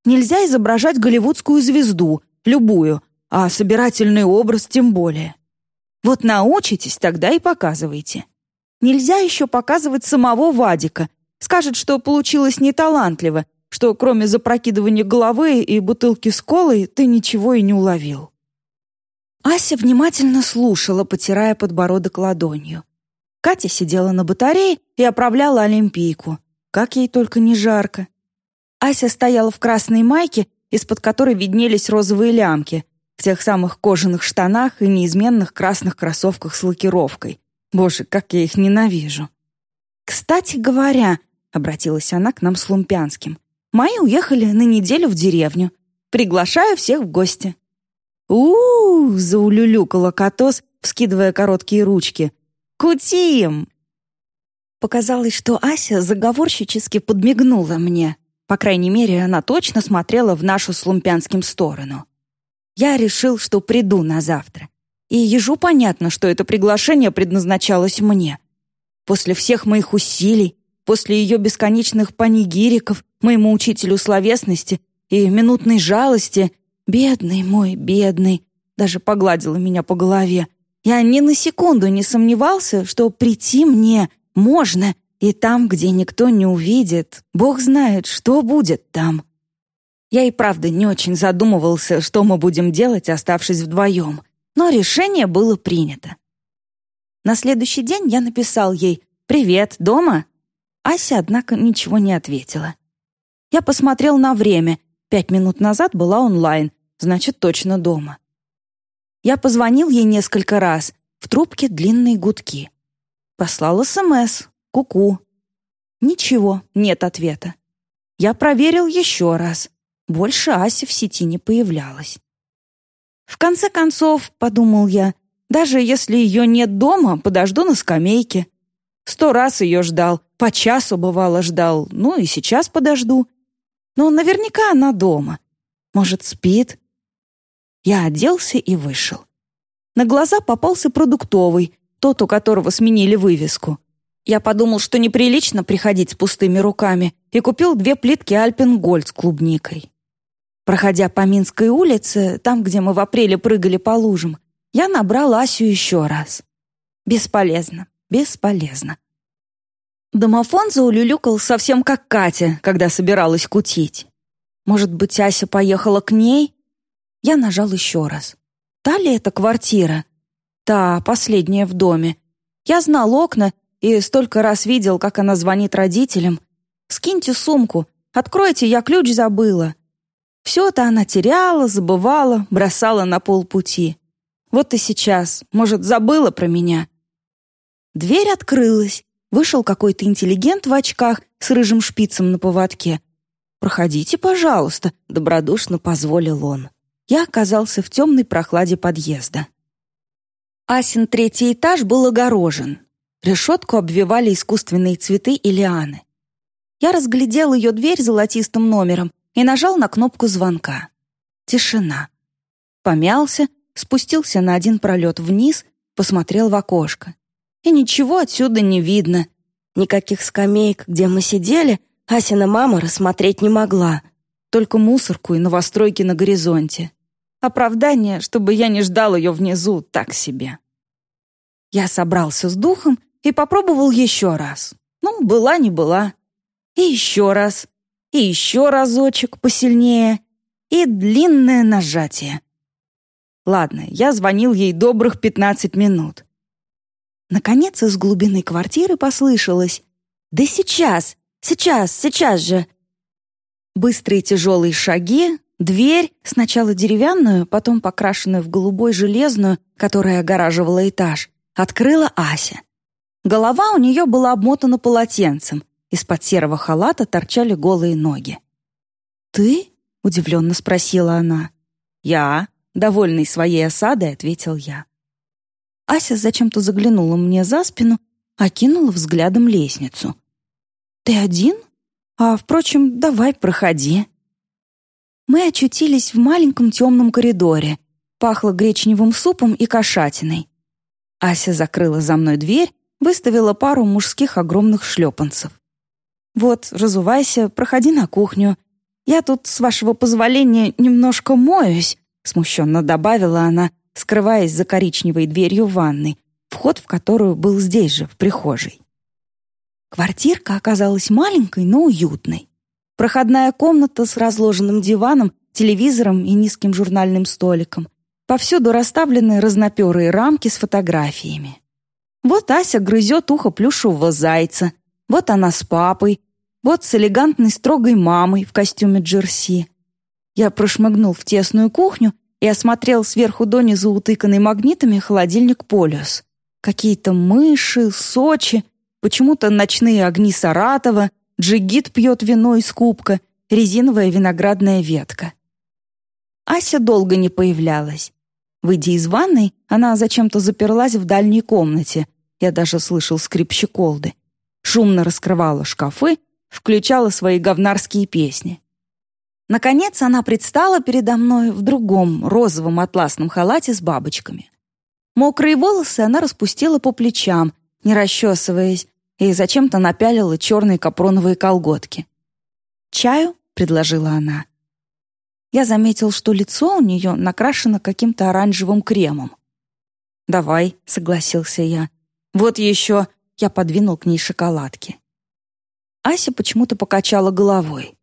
Нельзя изображать голливудскую звезду, любую, а собирательный образ тем более. Вот научитесь, тогда и показывайте. Нельзя еще показывать самого Вадика. Скажет, что получилось неталантливо, что кроме запрокидывания головы и бутылки с колой ты ничего и не уловил. Ася внимательно слушала, потирая подбородок ладонью. Катя сидела на батарее и оправляла олимпийку. Как ей только не жарко. Ася стояла в красной майке, из-под которой виднелись розовые лямки, в тех самых кожаных штанах и неизменных красных кроссовках с лакировкой. Боже, как я их ненавижу. «Кстати говоря», — обратилась она к нам с Лумпянским, «мои уехали на неделю в деревню. Приглашаю всех в гости». «У-у-у!» — заулюлюкала Катос, вскидывая короткие ручки. «Кутим!» Показалось, что Ася заговорщически подмигнула мне. По крайней мере, она точно смотрела в нашу с Лумпянским сторону. Я решил, что приду на завтра. И ежу понятно, что это приглашение предназначалось мне. После всех моих усилий, после ее бесконечных панигириков, моему учителю словесности и минутной жалости, бедный мой, бедный, даже погладила меня по голове, я ни на секунду не сомневался, что прийти мне можно — и там, где никто не увидит, Бог знает, что будет там. Я и правда не очень задумывался, что мы будем делать, оставшись вдвоем, но решение было принято. На следующий день я написал ей «Привет, дома?» Ася, однако, ничего не ответила. Я посмотрел на время. Пять минут назад была онлайн, значит, точно дома. Я позвонил ей несколько раз, в трубке длинные гудки. Послал СМС, Ку-ку. Ничего, нет ответа. Я проверил еще раз. Больше Ася в сети не появлялась. В конце концов, подумал я, даже если ее нет дома, подожду на скамейке. Сто раз ее ждал, по часу бывало ждал, ну и сейчас подожду. Но наверняка она дома. Может, спит? Я оделся и вышел. На глаза попался продуктовый, тот, у которого сменили вывеску. Я подумал, что неприлично приходить с пустыми руками, и купил две плитки Альпенгольд с клубникой. Проходя по Минской улице, там, где мы в апреле прыгали по лужам, я набрал Асю еще раз. Бесполезно, бесполезно. Домофон заулюлюкал совсем как Катя, когда собиралась кутить. Может быть, Ася поехала к ней? Я нажал еще раз. Та ли это квартира? Та, последняя в доме. Я знал окна и столько раз видел, как она звонит родителям. «Скиньте сумку, откройте, я ключ забыла». Все это она теряла, забывала, бросала на полпути. Вот и сейчас, может, забыла про меня. Дверь открылась. Вышел какой-то интеллигент в очках с рыжим шпицем на поводке. «Проходите, пожалуйста», — добродушно позволил он. Я оказался в темной прохладе подъезда. Асин третий этаж был огорожен. Решетку обвивали искусственные цветы и лианы. Я разглядел ее дверь золотистым номером и нажал на кнопку звонка. Тишина. Помялся, спустился на один пролет вниз, посмотрел в окошко. И ничего отсюда не видно. Никаких скамеек, где мы сидели, Асина мама рассмотреть не могла. Только мусорку и новостройки на горизонте. Оправдание, чтобы я не ждал ее внизу, так себе. Я собрался с духом и попробовал еще раз. Ну, была не была. И еще раз. И еще разочек посильнее. И длинное нажатие. Ладно, я звонил ей добрых пятнадцать минут. Наконец из глубины квартиры послышалось «Да сейчас! Сейчас! Сейчас же!» Быстрые тяжелые шаги, дверь, сначала деревянную, потом покрашенную в голубой железную, которая огораживала этаж, открыла Ася. Голова у нее была обмотана полотенцем, из-под серого халата торчали голые ноги. «Ты?» — удивленно спросила она. «Я», — довольный своей осадой, ответил я. Ася зачем-то заглянула мне за спину, окинула взглядом лестницу. «Ты один? А, впрочем, давай, проходи». Мы очутились в маленьком темном коридоре. Пахло гречневым супом и кошатиной. Ася закрыла за мной дверь, выставила пару мужских огромных шлепанцев. «Вот, разувайся, проходи на кухню. Я тут, с вашего позволения, немножко моюсь», смущенно добавила она, скрываясь за коричневой дверью ванной, вход в которую был здесь же, в прихожей. Квартирка оказалась маленькой, но уютной. Проходная комната с разложенным диваном, телевизором и низким журнальным столиком. Повсюду расставлены разноперые рамки с фотографиями. Вот Ася грызет ухо плюшевого зайца, вот она с папой, вот с элегантной строгой мамой в костюме джерси. Я прошмыгнул в тесную кухню и осмотрел сверху донизу утыканный магнитами холодильник «Полюс». Какие-то мыши, Сочи, почему-то ночные огни Саратова, джигит пьет вино из кубка, резиновая виноградная ветка. Ася долго не появлялась. Выйдя из ванной, она зачем-то заперлась в дальней комнате. Я даже слышал скрип щеколды. Шумно раскрывала шкафы, включала свои говнарские песни. Наконец она предстала передо мной в другом розовом атласном халате с бабочками. Мокрые волосы она распустила по плечам, не расчесываясь, и зачем-то напялила черные капроновые колготки. «Чаю?» — предложила она. Я заметил, что лицо у нее накрашено каким-то оранжевым кремом. «Давай», — согласился я. «Вот еще...» — я подвинул к ней шоколадки. Ася почему-то покачала головой.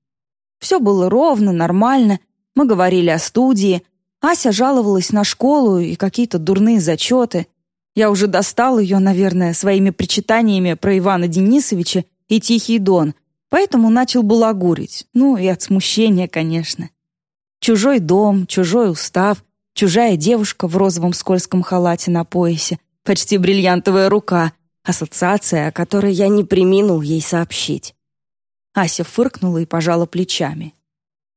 Все было ровно, нормально. Мы говорили о студии. Ася жаловалась на школу и какие-то дурные зачеты. Я уже достал ее, наверное, своими причитаниями про Ивана Денисовича и Тихий Дон, поэтому начал балагурить. Ну, и от смущения, конечно. Чужой дом, чужой устав, чужая девушка в розовом скользком халате на поясе, почти бриллиантовая рука, ассоциация, о которой я не приминул ей сообщить. Ася фыркнула и пожала плечами.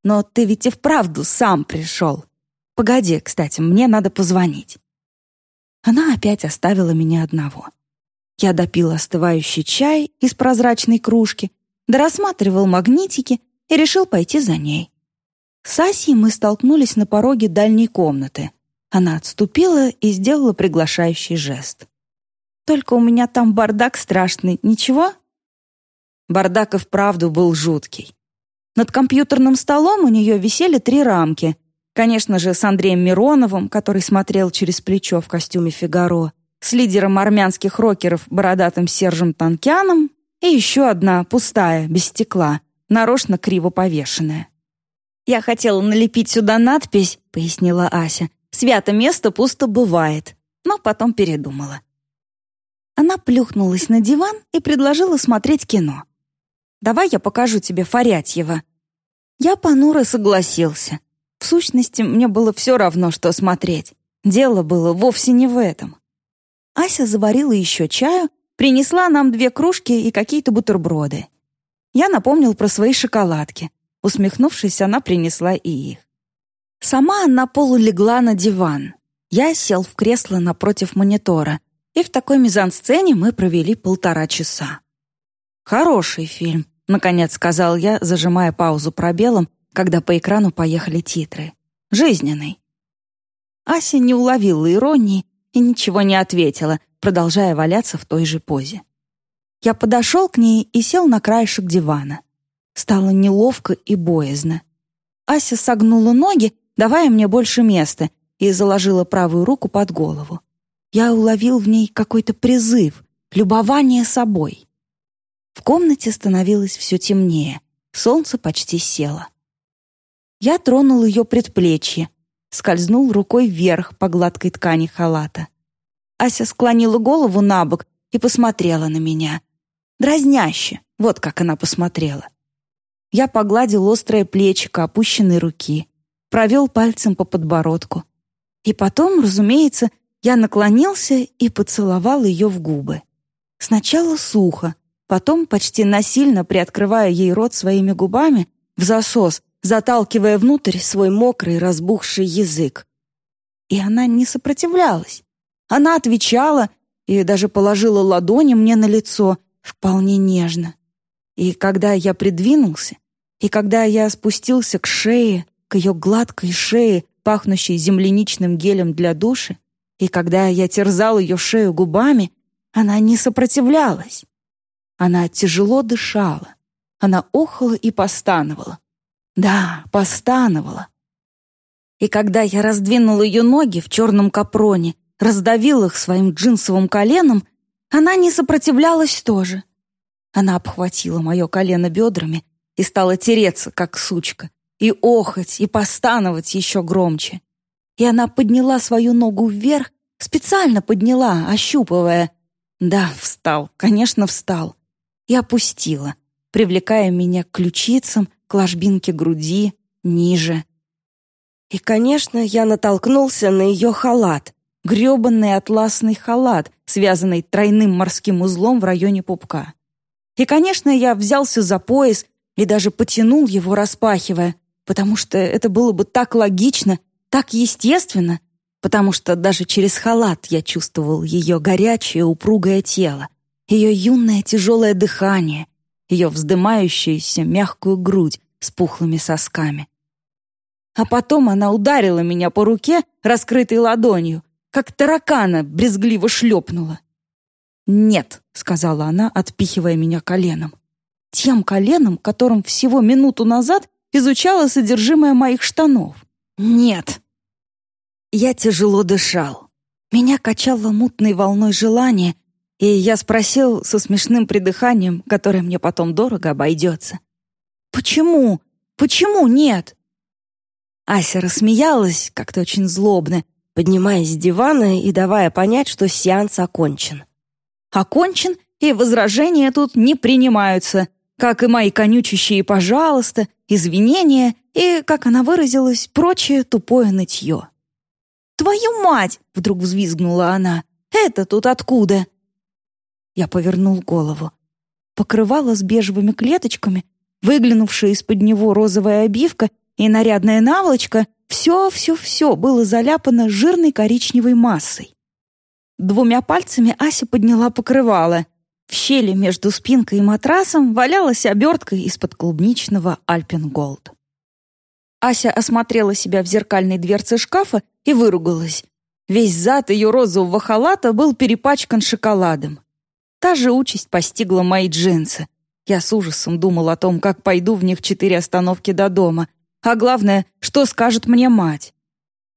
«Но ты ведь и вправду сам пришел. Погоди, кстати, мне надо позвонить». Она опять оставила меня одного. Я допил остывающий чай из прозрачной кружки, дорассматривал магнитики и решил пойти за ней. С Асей мы столкнулись на пороге дальней комнаты. Она отступила и сделала приглашающий жест. «Только у меня там бардак страшный, ничего?» Бардак и вправду был жуткий. Над компьютерным столом у нее висели три рамки. Конечно же, с Андреем Мироновым, который смотрел через плечо в костюме «Фигаро», с лидером армянских рокеров бородатым Сержем Танкяном и еще одна, пустая, без стекла, нарочно криво повешенная. «Я хотела налепить сюда надпись», — пояснила Ася. «Свято место пусто бывает», но потом передумала. Она плюхнулась на диван и предложила смотреть кино. «Давай я покажу тебе Фарятьева». Я понуро согласился. В сущности, мне было все равно, что смотреть. Дело было вовсе не в этом. Ася заварила еще чаю, принесла нам две кружки и какие-то бутерброды. Я напомнил про свои шоколадки. Усмехнувшись, она принесла и их. Сама она полулегла на диван. Я сел в кресло напротив монитора, и в такой мизансцене мы провели полтора часа. «Хороший фильм», — наконец сказал я, зажимая паузу пробелом, когда по экрану поехали титры. «Жизненный». Ася не уловила иронии и ничего не ответила, продолжая валяться в той же позе. Я подошел к ней и сел на краешек дивана. Стало неловко и боязно. Ася согнула ноги, давая мне больше места, и заложила правую руку под голову. Я уловил в ней какой-то призыв, любование собой. В комнате становилось все темнее, солнце почти село. Я тронул ее предплечье, скользнул рукой вверх по гладкой ткани халата. Ася склонила голову на бок и посмотрела на меня. Дразняще, вот как она посмотрела. Я погладил острое плечико опущенной руки, провел пальцем по подбородку. И потом, разумеется, я наклонился и поцеловал ее в губы. Сначала сухо, потом почти насильно приоткрывая ей рот своими губами в засос, заталкивая внутрь свой мокрый разбухший язык. И она не сопротивлялась. Она отвечала и даже положила ладони мне на лицо вполне нежно. И когда я придвинулся, и когда я спустился к шее, к ее гладкой шее, пахнущей земляничным гелем для души, и когда я терзал ее шею губами, она не сопротивлялась. Она тяжело дышала. Она охала и постановала. Да, постановала. И когда я раздвинул ее ноги в черном капроне, раздавил их своим джинсовым коленом, она не сопротивлялась тоже. Она обхватила мое колено бедрами и стала тереться, как сучка, и охать, и постановать еще громче. И она подняла свою ногу вверх, специально подняла, ощупывая. Да, встал, конечно, встал. И опустила, привлекая меня к ключицам, к ложбинке груди, ниже. И, конечно, я натолкнулся на ее халат, грёбаный атласный халат, связанный тройным морским узлом в районе пупка. И, конечно, я взялся за пояс и даже потянул его, распахивая, потому что это было бы так логично, так естественно, потому что даже через халат я чувствовал ее горячее, упругое тело, ее юное тяжелое дыхание, ее вздымающуюся мягкую грудь с пухлыми сосками. А потом она ударила меня по руке, раскрытой ладонью, как таракана брезгливо шлепнула. «Нет», — сказала она, отпихивая меня коленом. Тем коленом, которым всего минуту назад изучала содержимое моих штанов. «Нет». Я тяжело дышал. Меня качало мутной волной желания, и я спросил со смешным придыханием, которое мне потом дорого обойдется. «Почему? Почему нет?» Ася рассмеялась как-то очень злобно, поднимаясь с дивана и давая понять, что сеанс окончен. «Окончен, и возражения тут не принимаются, как и мои конючащие «пожалуйста», извинения и, как она выразилась, прочее тупое нытье. «Твою мать!» — вдруг взвизгнула она. «Это тут откуда?» Я повернул голову. Покрывало с бежевыми клеточками, выглянувшая из-под него розовая обивка и нарядная наволочка — все-все-все было заляпано жирной коричневой массой. Двумя пальцами Ася подняла покрывало. В щели между спинкой и матрасом валялась обертка из-под клубничного Альпенголд. Ася осмотрела себя в зеркальной дверце шкафа и выругалась. Весь зад ее розового халата был перепачкан шоколадом. Та же участь постигла мои джинсы. Я с ужасом думал о том, как пойду в них четыре остановки до дома. А главное, что скажет мне мать.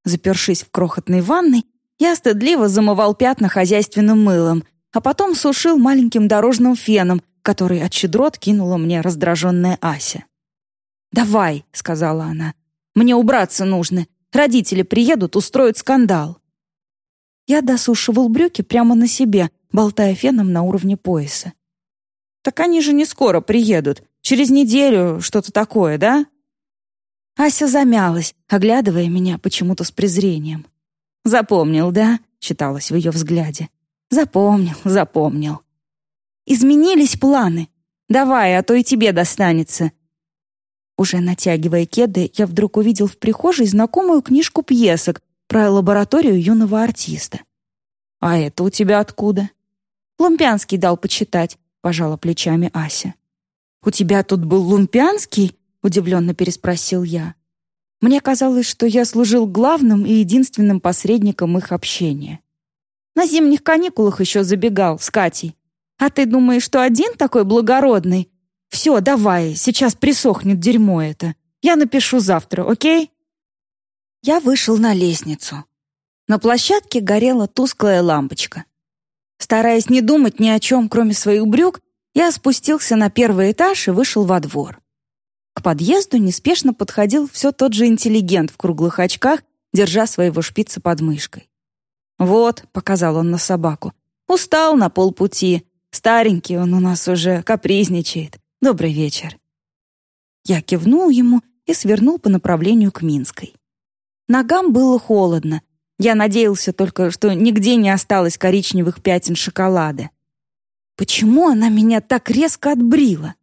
Запершись в крохотной ванной, я стыдливо замывал пятна хозяйственным мылом, а потом сушил маленьким дорожным феном, который от щедрот кинула мне раздраженная Ася. «Давай», — сказала она, — «мне убраться нужно. Родители приедут, устроят скандал». Я досушивал брюки прямо на себе, болтая феном на уровне пояса. «Так они же не скоро приедут. Через неделю, что-то такое, да?» Ася замялась, оглядывая меня почему-то с презрением. «Запомнил, да?» — читалось в ее взгляде. «Запомнил, запомнил». «Изменились планы. Давай, а то и тебе достанется». Уже натягивая кеды, я вдруг увидел в прихожей знакомую книжку пьесок про лабораторию юного артиста. «А это у тебя откуда?» Лумпянский дал почитать», — пожала плечами Ася. «У тебя тут был Лумпянский?» — удивленно переспросил я. Мне казалось, что я служил главным и единственным посредником их общения. На зимних каникулах еще забегал с Катей. А ты думаешь, что один такой благородный? Все, давай, сейчас присохнет дерьмо это. Я напишу завтра, окей?» Я вышел на лестницу. На площадке горела тусклая лампочка. Стараясь не думать ни о чем, кроме своих брюк, я спустился на первый этаж и вышел во двор. К подъезду неспешно подходил все тот же интеллигент в круглых очках, держа своего шпица под мышкой. «Вот», — показал он на собаку, — «устал на полпути. Старенький он у нас уже, капризничает. Добрый вечер». Я кивнул ему и свернул по направлению к Минской. Ногам было холодно. Я надеялся только, что нигде не осталось коричневых пятен шоколада. Почему она меня так резко отбрила?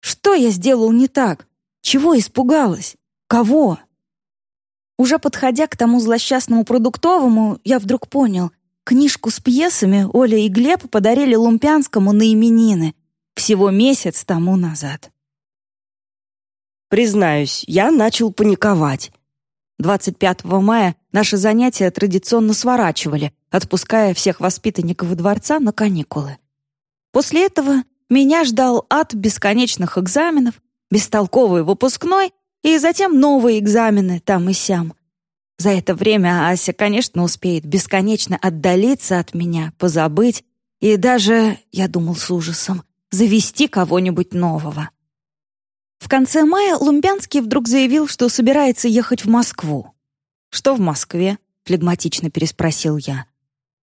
Что я сделал не так? Чего испугалась? Кого? Уже подходя к тому злосчастному продуктовому, я вдруг понял, книжку с пьесами Оля и Глеб подарили Лумпянскому на именины всего месяц тому назад. Признаюсь, я начал паниковать. 25 мая наши занятия традиционно сворачивали, отпуская всех воспитанников дворца на каникулы. После этого меня ждал ад бесконечных экзаменов, бестолковый выпускной и затем новые экзамены там и сям. За это время Ася, конечно, успеет бесконечно отдалиться от меня, позабыть и даже, я думал с ужасом, завести кого-нибудь нового. В конце мая Лумбянский вдруг заявил, что собирается ехать в Москву. «Что в Москве?» — флегматично переспросил я.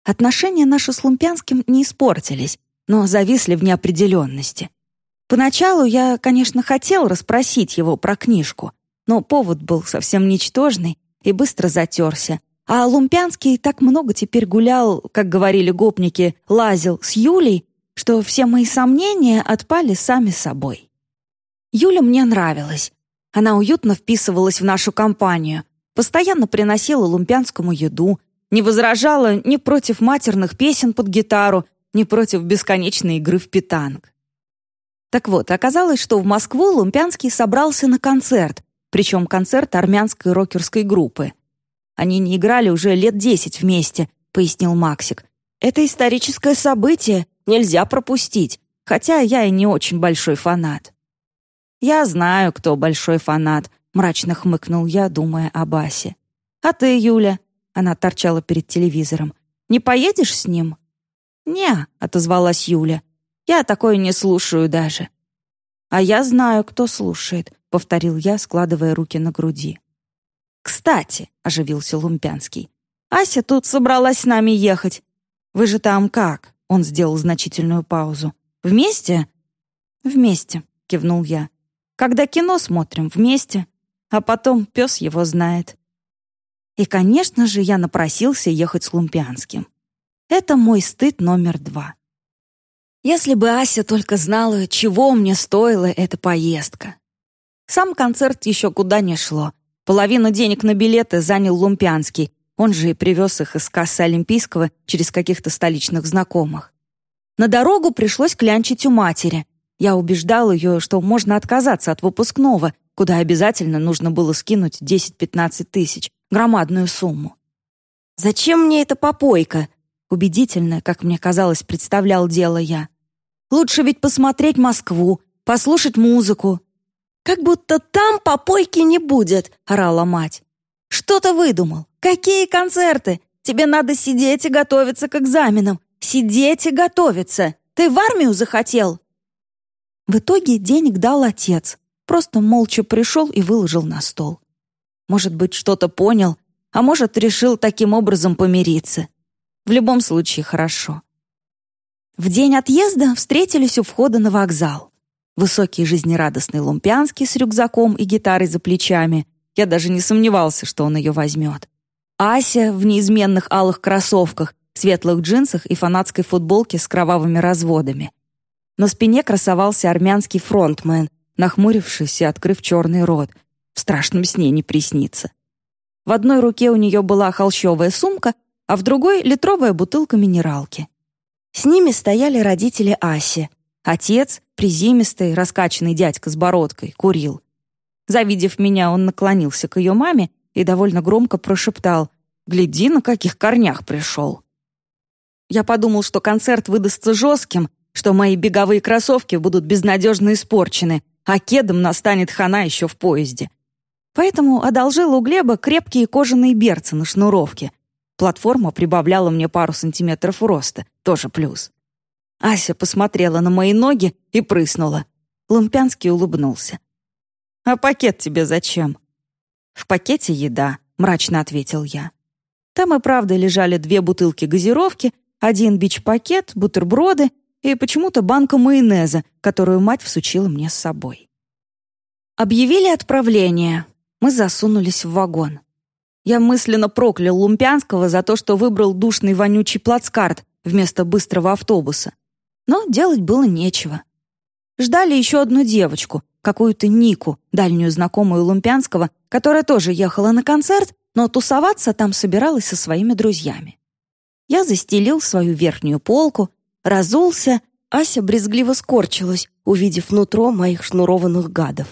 Отношения наши с Лумпянским не испортились, но зависли в неопределенности. Поначалу я, конечно, хотел расспросить его про книжку, но повод был совсем ничтожный и быстро затерся. А Лумпянский так много теперь гулял, как говорили гопники, лазил с Юлей, что все мои сомнения отпали сами собой. Юля мне нравилась. Она уютно вписывалась в нашу компанию, постоянно приносила Лумпянскому еду, не возражала ни против матерных песен под гитару, ни против бесконечной игры в питанг. Так вот, оказалось, что в Москву Лумпянский собрался на концерт, причем концерт армянской рокерской группы. Они не играли уже лет десять вместе, пояснил Максик. Это историческое событие, нельзя пропустить, хотя я и не очень большой фанат. «Я знаю, кто большой фанат», — мрачно хмыкнул я, думая о Басе. «А ты, Юля?» — она торчала перед телевизором. «Не поедешь с ним?» «Не», — отозвалась Юля. «Я такое не слушаю даже». «А я знаю, кто слушает», — повторил я, складывая руки на груди. «Кстати», — оживился Лумпянский, «Ася тут собралась с нами ехать. Вы же там как?» — он сделал значительную паузу. «Вместе?» «Вместе», — кивнул я. Когда кино смотрим вместе, а потом пес его знает. И, конечно же, я напросился ехать с Лумпианским. Это мой стыд номер два. Если бы Ася только знала, чего мне стоила эта поездка. Сам концерт еще куда не шло. Половину денег на билеты занял Лумпианский, он же и привез их из кассы Олимпийского через каких-то столичных знакомых. На дорогу пришлось клянчить у матери, я убеждал ее, что можно отказаться от выпускного, куда обязательно нужно было скинуть 10-15 тысяч, громадную сумму. «Зачем мне эта попойка?» Убедительно, как мне казалось, представлял дело я. «Лучше ведь посмотреть Москву, послушать музыку». «Как будто там попойки не будет», — орала мать. «Что ты выдумал? Какие концерты? Тебе надо сидеть и готовиться к экзаменам. Сидеть и готовиться. Ты в армию захотел?» В итоге денег дал отец, просто молча пришел и выложил на стол. Может быть, что-то понял, а может, решил таким образом помириться. В любом случае, хорошо. В день отъезда встретились у входа на вокзал. Высокий жизнерадостный Лумпянский с рюкзаком и гитарой за плечами. Я даже не сомневался, что он ее возьмет. Ася в неизменных алых кроссовках, светлых джинсах и фанатской футболке с кровавыми разводами. На спине красовался армянский фронтмен, нахмурившись и открыв черный рот. В страшном сне не приснится. В одной руке у нее была холщовая сумка, а в другой — литровая бутылка минералки. С ними стояли родители Аси. Отец, призимистый, раскачанный дядька с бородкой, курил. Завидев меня, он наклонился к ее маме и довольно громко прошептал «Гляди, на каких корнях пришел». Я подумал, что концерт выдастся жестким, что мои беговые кроссовки будут безнадежно испорчены, а кедом настанет хана еще в поезде. Поэтому одолжил у Глеба крепкие кожаные берцы на шнуровке. Платформа прибавляла мне пару сантиметров роста, тоже плюс. Ася посмотрела на мои ноги и прыснула. Лумпянский улыбнулся. «А пакет тебе зачем?» «В пакете еда», — мрачно ответил я. Там и правда лежали две бутылки газировки, один бич-пакет, бутерброды и почему-то банка майонеза, которую мать всучила мне с собой. Объявили отправление. Мы засунулись в вагон. Я мысленно проклял Лумпянского за то, что выбрал душный вонючий плацкарт вместо быстрого автобуса. Но делать было нечего. Ждали еще одну девочку, какую-то Нику, дальнюю знакомую Лумпянского, которая тоже ехала на концерт, но тусоваться там собиралась со своими друзьями. Я застелил свою верхнюю полку, разулся, Ася брезгливо скорчилась, увидев нутро моих шнурованных гадов.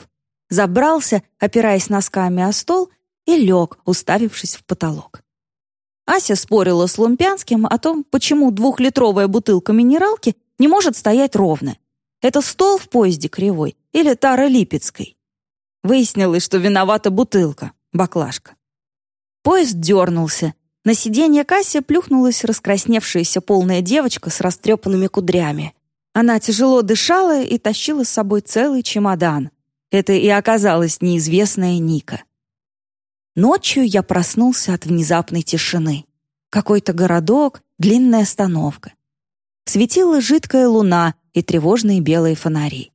Забрался, опираясь носками о стол, и лег, уставившись в потолок. Ася спорила с Лумпянским о том, почему двухлитровая бутылка минералки не может стоять ровно. Это стол в поезде кривой или тара Липецкой. Выяснилось, что виновата бутылка, баклажка. Поезд дернулся. На сиденье кассе плюхнулась раскрасневшаяся полная девочка с растрепанными кудрями. Она тяжело дышала и тащила с собой целый чемодан. Это и оказалась неизвестная Ника. Ночью я проснулся от внезапной тишины. Какой-то городок, длинная остановка. Светила жидкая луна и тревожные белые фонари.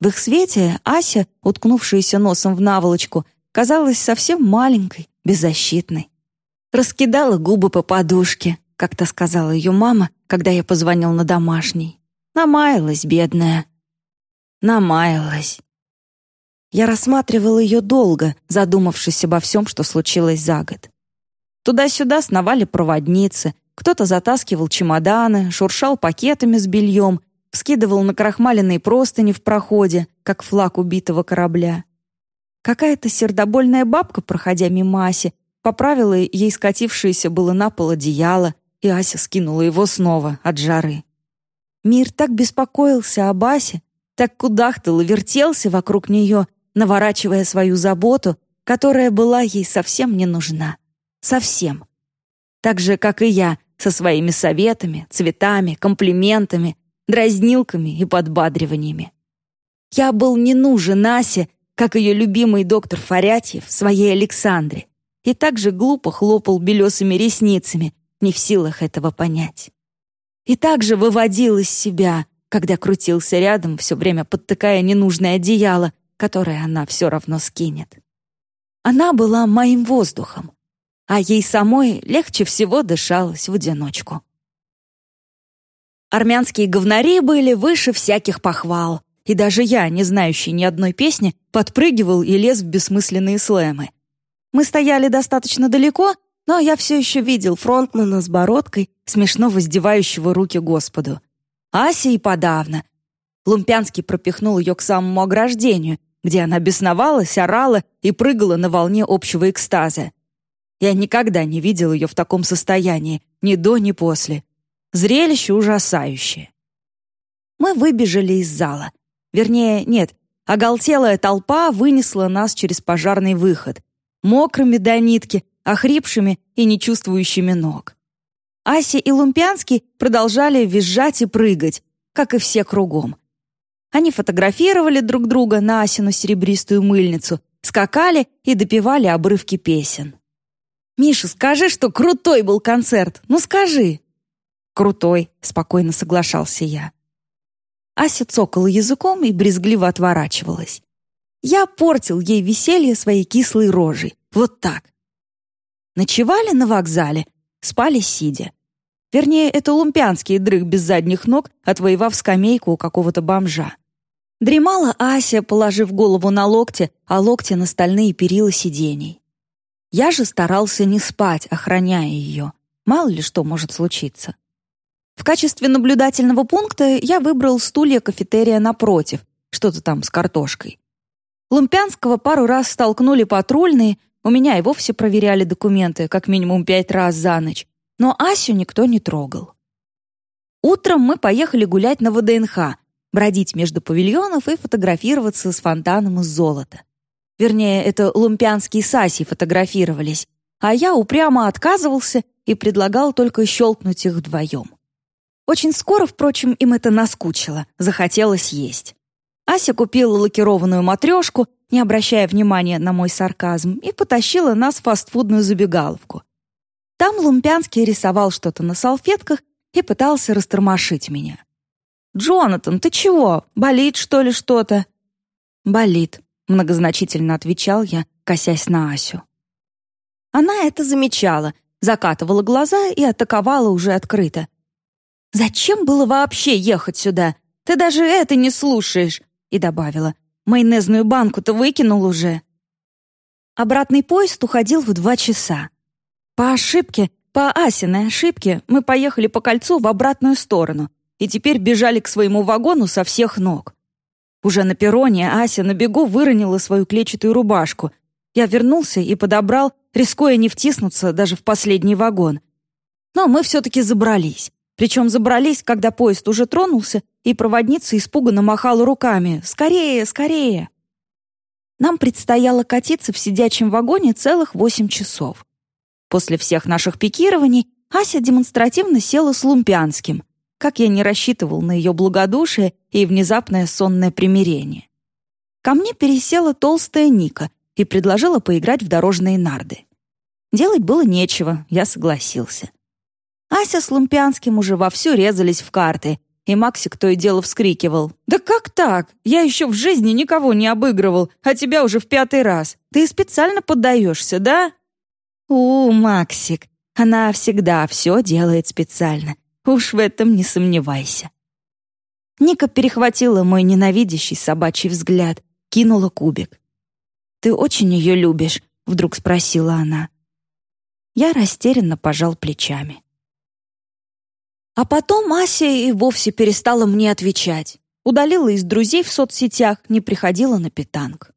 В их свете Ася, уткнувшаяся носом в наволочку, казалась совсем маленькой, беззащитной. Раскидала губы по подушке, как-то сказала ее мама, когда я позвонил на домашний. Намаялась, бедная. Намаялась. Я рассматривал ее долго, задумавшись обо всем, что случилось за год. Туда-сюда сновали проводницы, кто-то затаскивал чемоданы, шуршал пакетами с бельем, вскидывал на крахмаленные простыни в проходе, как флаг убитого корабля. Какая-то сердобольная бабка, проходя мимо Аси, поправила ей скатившееся было на пол одеяло, и Ася скинула его снова от жары. Мир так беспокоился об Асе, так кудахтал и вертелся вокруг нее, наворачивая свою заботу, которая была ей совсем не нужна. Совсем. Так же, как и я, со своими советами, цветами, комплиментами, дразнилками и подбадриваниями. Я был не нужен Асе, как ее любимый доктор Фарятьев своей Александре, и так же глупо хлопал белесыми ресницами, не в силах этого понять. И также выводил из себя, когда крутился рядом, все время подтыкая ненужное одеяло, которое она все равно скинет. Она была моим воздухом, а ей самой легче всего дышалось в одиночку. Армянские говнари были выше всяких похвал, и даже я, не знающий ни одной песни, подпрыгивал и лез в бессмысленные слэмы. Мы стояли достаточно далеко, но я все еще видел фронтмана с бородкой, смешно воздевающего руки Господу. Ася и подавно. Лумпянский пропихнул ее к самому ограждению, где она бесновалась, орала и прыгала на волне общего экстаза. Я никогда не видел ее в таком состоянии, ни до, ни после. Зрелище ужасающее. Мы выбежали из зала. Вернее, нет, оголтелая толпа вынесла нас через пожарный выход. Мокрыми до нитки, охрипшими и не чувствующими ног. Ася и Лумпянский продолжали визжать и прыгать, как и все кругом. Они фотографировали друг друга на Асину серебристую мыльницу, скакали и допевали обрывки песен. «Миша, скажи, что крутой был концерт! Ну скажи!» «Крутой», — спокойно соглашался я. Ася цокала языком и брезгливо отворачивалась. Я портил ей веселье своей кислой рожей. Вот так. Ночевали на вокзале, спали сидя. Вернее, это лумпянский дрых без задних ног, отвоевав скамейку у какого-то бомжа. Дремала Ася, положив голову на локте, а локти на стальные перила сидений. Я же старался не спать, охраняя ее. Мало ли что может случиться. В качестве наблюдательного пункта я выбрал стулья кафетерия напротив, что-то там с картошкой. Лумпянского пару раз столкнули патрульные, у меня и вовсе проверяли документы как минимум пять раз за ночь, но Асю никто не трогал. Утром мы поехали гулять на ВДНХ, бродить между павильонов и фотографироваться с фонтаном из золота. Вернее, это лумпианские саси фотографировались, а я упрямо отказывался и предлагал только щелкнуть их вдвоем. Очень скоро, впрочем, им это наскучило, захотелось есть. Ася купила лакированную матрешку, не обращая внимания на мой сарказм, и потащила нас в фастфудную забегаловку. Там Лумпянский рисовал что-то на салфетках и пытался растормошить меня. «Джонатан, ты чего? Болит, что ли, что-то?» «Болит», — многозначительно отвечал я, косясь на Асю. Она это замечала, закатывала глаза и атаковала уже открыто. «Зачем было вообще ехать сюда? Ты даже это не слушаешь!» И добавила, «Майонезную банку-то выкинул уже». Обратный поезд уходил в два часа. По ошибке, по Асиной ошибке, мы поехали по кольцу в обратную сторону и теперь бежали к своему вагону со всех ног. Уже на перроне Ася на бегу выронила свою клетчатую рубашку. Я вернулся и подобрал, рискуя не втиснуться даже в последний вагон. Но мы все-таки забрались. Причем забрались, когда поезд уже тронулся, и проводница испуганно махала руками «Скорее, скорее!». Нам предстояло катиться в сидячем вагоне целых восемь часов. После всех наших пикирований Ася демонстративно села с Лумпянским, как я не рассчитывал на ее благодушие и внезапное сонное примирение. Ко мне пересела толстая Ника и предложила поиграть в дорожные нарды. Делать было нечего, я согласился. Ася с Лумпянским уже вовсю резались в карты, и Максик то и дело вскрикивал. «Да как так? Я еще в жизни никого не обыгрывал, а тебя уже в пятый раз. Ты специально поддаешься, да?» «У, Максик, она всегда все делает специально. Уж в этом не сомневайся». Ника перехватила мой ненавидящий собачий взгляд, кинула кубик. «Ты очень ее любишь?» — вдруг спросила она. Я растерянно пожал плечами. А потом Ася и вовсе перестала мне отвечать. Удалила из друзей в соцсетях, не приходила на питанг.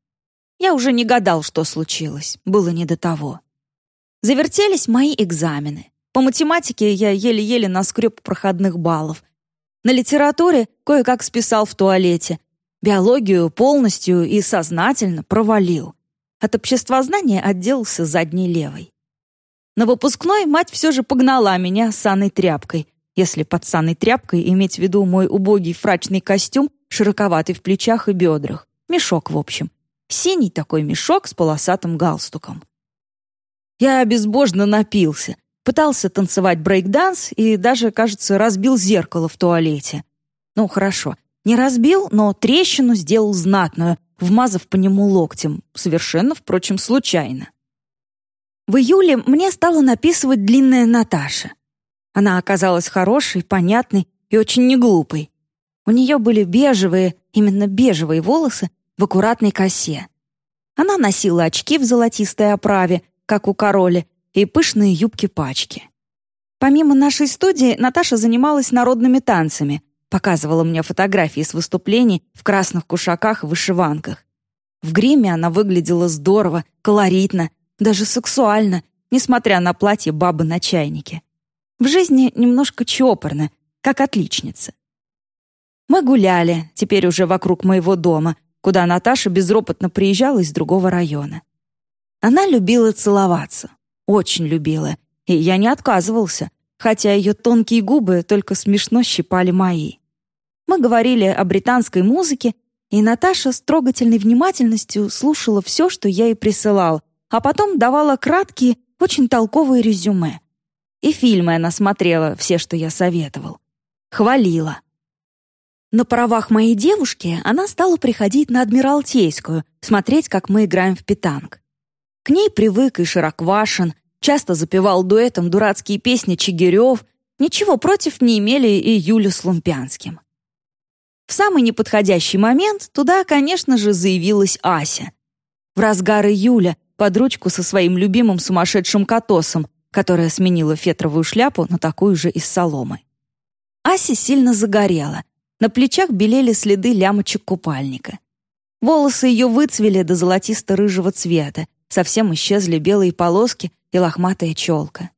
Я уже не гадал, что случилось. Было не до того. Завертелись мои экзамены. По математике я еле-еле наскреб проходных баллов. На литературе кое-как списал в туалете. Биологию полностью и сознательно провалил. От обществознания отделался задней левой. На выпускной мать все же погнала меня с саной тряпкой если под саной тряпкой иметь в виду мой убогий фрачный костюм, широковатый в плечах и бедрах. Мешок, в общем. Синий такой мешок с полосатым галстуком. Я безбожно напился, пытался танцевать брейк-данс и даже, кажется, разбил зеркало в туалете. Ну, хорошо, не разбил, но трещину сделал знатную, вмазав по нему локтем, совершенно, впрочем, случайно. В июле мне стала написывать длинная Наташа — она оказалась хорошей, понятной и очень неглупой. У нее были бежевые, именно бежевые волосы в аккуратной косе. Она носила очки в золотистой оправе, как у короля, и пышные юбки-пачки. Помимо нашей студии, Наташа занималась народными танцами, показывала мне фотографии с выступлений в красных кушаках и вышиванках. В гриме она выглядела здорово, колоритно, даже сексуально, несмотря на платье бабы на чайнике. В жизни немножко чопорно, как отличница. Мы гуляли, теперь уже вокруг моего дома, куда Наташа безропотно приезжала из другого района. Она любила целоваться, очень любила, и я не отказывался, хотя ее тонкие губы только смешно щипали мои. Мы говорили о британской музыке, и Наташа с трогательной внимательностью слушала все, что я ей присылал, а потом давала краткие, очень толковые резюме. И фильмы она смотрела, все, что я советовал. Хвалила. На правах моей девушки она стала приходить на Адмиралтейскую, смотреть, как мы играем в питанг. К ней привык и Широквашин, часто запевал дуэтом дурацкие песни Чигирев, ничего против не имели и Юля с Лумпянским. В самый неподходящий момент туда, конечно же, заявилась Ася. В разгар июля, под ручку со своим любимым сумасшедшим котосом, которая сменила фетровую шляпу на такую же из соломы. Ася сильно загорела. На плечах белели следы лямочек купальника. Волосы ее выцвели до золотисто-рыжего цвета, совсем исчезли белые полоски и лохматая челка.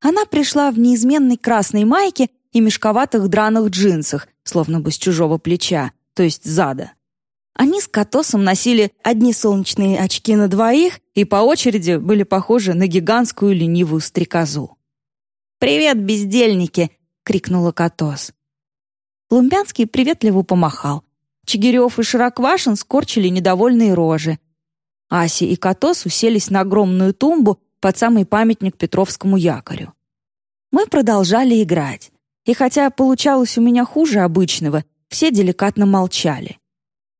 Она пришла в неизменной красной майке и мешковатых драных джинсах, словно бы с чужого плеча, то есть зада. Они с Катосом носили одни солнечные очки на двоих и по очереди были похожи на гигантскую ленивую стрекозу. «Привет, бездельники!» — крикнула Катос. Лумбянский приветливо помахал. Чигирев и Широквашин скорчили недовольные рожи. Аси и Катос уселись на огромную тумбу под самый памятник Петровскому якорю. Мы продолжали играть. И хотя получалось у меня хуже обычного, все деликатно молчали.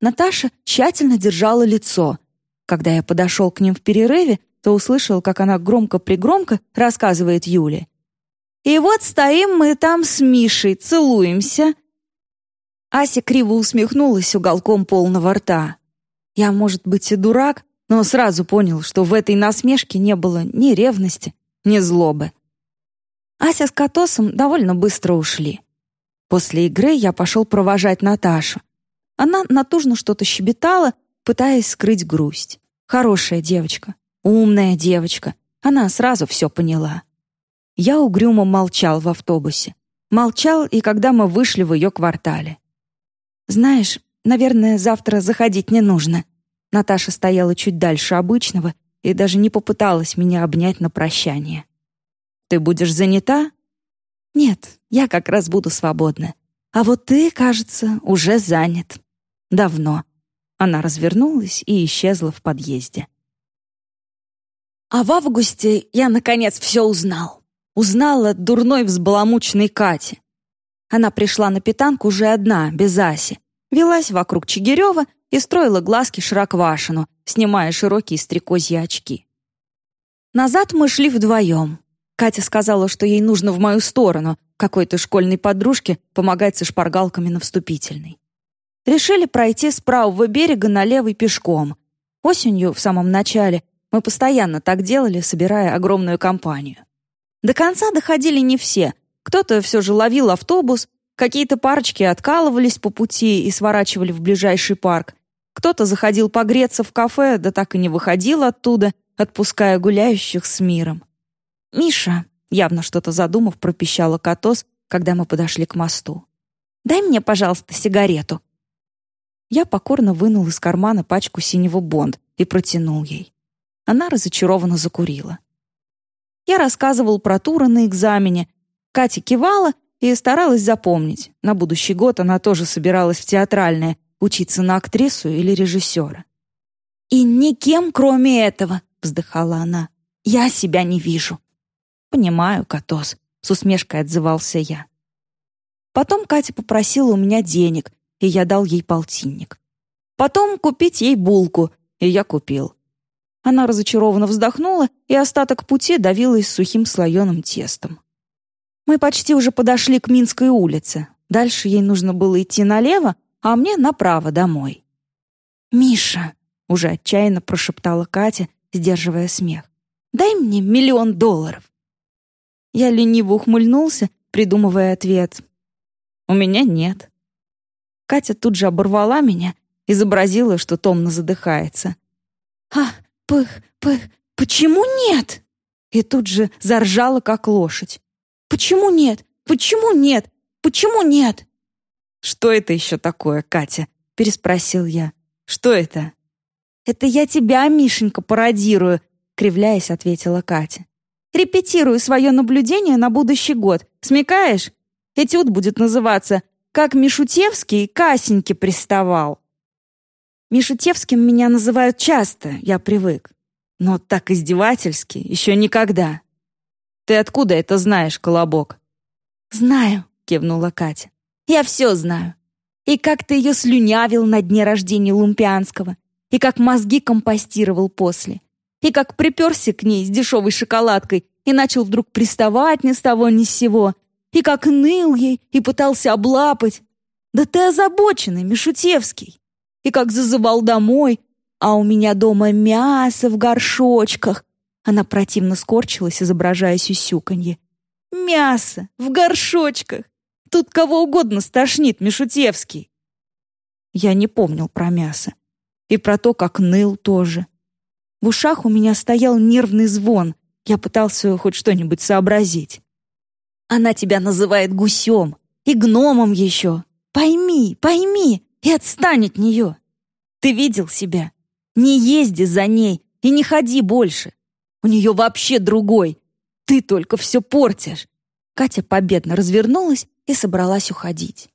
Наташа тщательно держала лицо. Когда я подошел к ним в перерыве, то услышал, как она громко-пригромко рассказывает Юле. «И вот стоим мы там с Мишей, целуемся». Ася криво усмехнулась уголком полного рта. Я, может быть, и дурак, но сразу понял, что в этой насмешке не было ни ревности, ни злобы. Ася с Катосом довольно быстро ушли. После игры я пошел провожать Наташу. Она натужно что-то щебетала, пытаясь скрыть грусть. Хорошая девочка, умная девочка. Она сразу все поняла. Я угрюмо молчал в автобусе. Молчал и когда мы вышли в ее квартале. «Знаешь, наверное, завтра заходить не нужно». Наташа стояла чуть дальше обычного и даже не попыталась меня обнять на прощание. «Ты будешь занята?» «Нет, я как раз буду свободна. А вот ты, кажется, уже занят». Давно. Она развернулась и исчезла в подъезде. А в августе я, наконец, все узнал. Узнала дурной взбаламученной Кати. Она пришла на питанку уже одна, без Аси. Велась вокруг Чигирева и строила глазки Широквашину, снимая широкие стрекозьи очки. Назад мы шли вдвоем. Катя сказала, что ей нужно в мою сторону, какой-то школьной подружке помогать со шпаргалками на вступительной. Решили пройти с правого берега на левый пешком. Осенью, в самом начале, мы постоянно так делали, собирая огромную компанию. До конца доходили не все. Кто-то все же ловил автобус, какие-то парочки откалывались по пути и сворачивали в ближайший парк. Кто-то заходил погреться в кафе, да так и не выходил оттуда, отпуская гуляющих с миром. «Миша», явно что-то задумав, пропищала Катос, когда мы подошли к мосту. «Дай мне, пожалуйста, сигарету». Я покорно вынул из кармана пачку синего бонд и протянул ей. Она разочарованно закурила. Я рассказывал про тура на экзамене. Катя кивала и старалась запомнить. На будущий год она тоже собиралась в театральное, учиться на актрису или режиссера. «И никем, кроме этого», — вздыхала она, — «я себя не вижу». «Понимаю, Катос», — с усмешкой отзывался я. Потом Катя попросила у меня денег, и я дал ей полтинник. Потом купить ей булку, и я купил. Она разочарованно вздохнула и остаток пути давилась сухим слоеным тестом. Мы почти уже подошли к Минской улице. Дальше ей нужно было идти налево, а мне направо домой. «Миша», — уже отчаянно прошептала Катя, сдерживая смех, «дай мне миллион долларов». Я лениво ухмыльнулся, придумывая ответ. «У меня нет». Катя тут же оборвала меня, изобразила, что томно задыхается. «А, п, п, почему нет?» И тут же заржала, как лошадь. «Почему нет? Почему нет? Почему нет?» «Что это еще такое, Катя?» — переспросил я. «Что это?» «Это я тебя, Мишенька, пародирую», — кривляясь, ответила Катя. «Репетирую свое наблюдение на будущий год. Смекаешь? Этюд будет называться как Мишутевский к Асеньке приставал. Мишутевским меня называют часто, я привык. Но так издевательски еще никогда. Ты откуда это знаешь, Колобок? Знаю, кивнула Катя. Я все знаю. И как ты ее слюнявил на дне рождения Лумпианского, и как мозги компостировал после, и как приперся к ней с дешевой шоколадкой и начал вдруг приставать ни с того ни с сего, и как ныл ей и пытался облапать. Да ты озабоченный, Мишутевский. И как зазывал домой, а у меня дома мясо в горшочках. Она противно скорчилась, изображая сюсюканье. Мясо в горшочках. Тут кого угодно стошнит, Мишутевский. Я не помнил про мясо. И про то, как ныл тоже. В ушах у меня стоял нервный звон. Я пытался хоть что-нибудь сообразить. Она тебя называет гусем и гномом еще. Пойми, пойми и отстань от нее. Ты видел себя? Не езди за ней и не ходи больше. У нее вообще другой. Ты только все портишь. Катя победно развернулась и собралась уходить.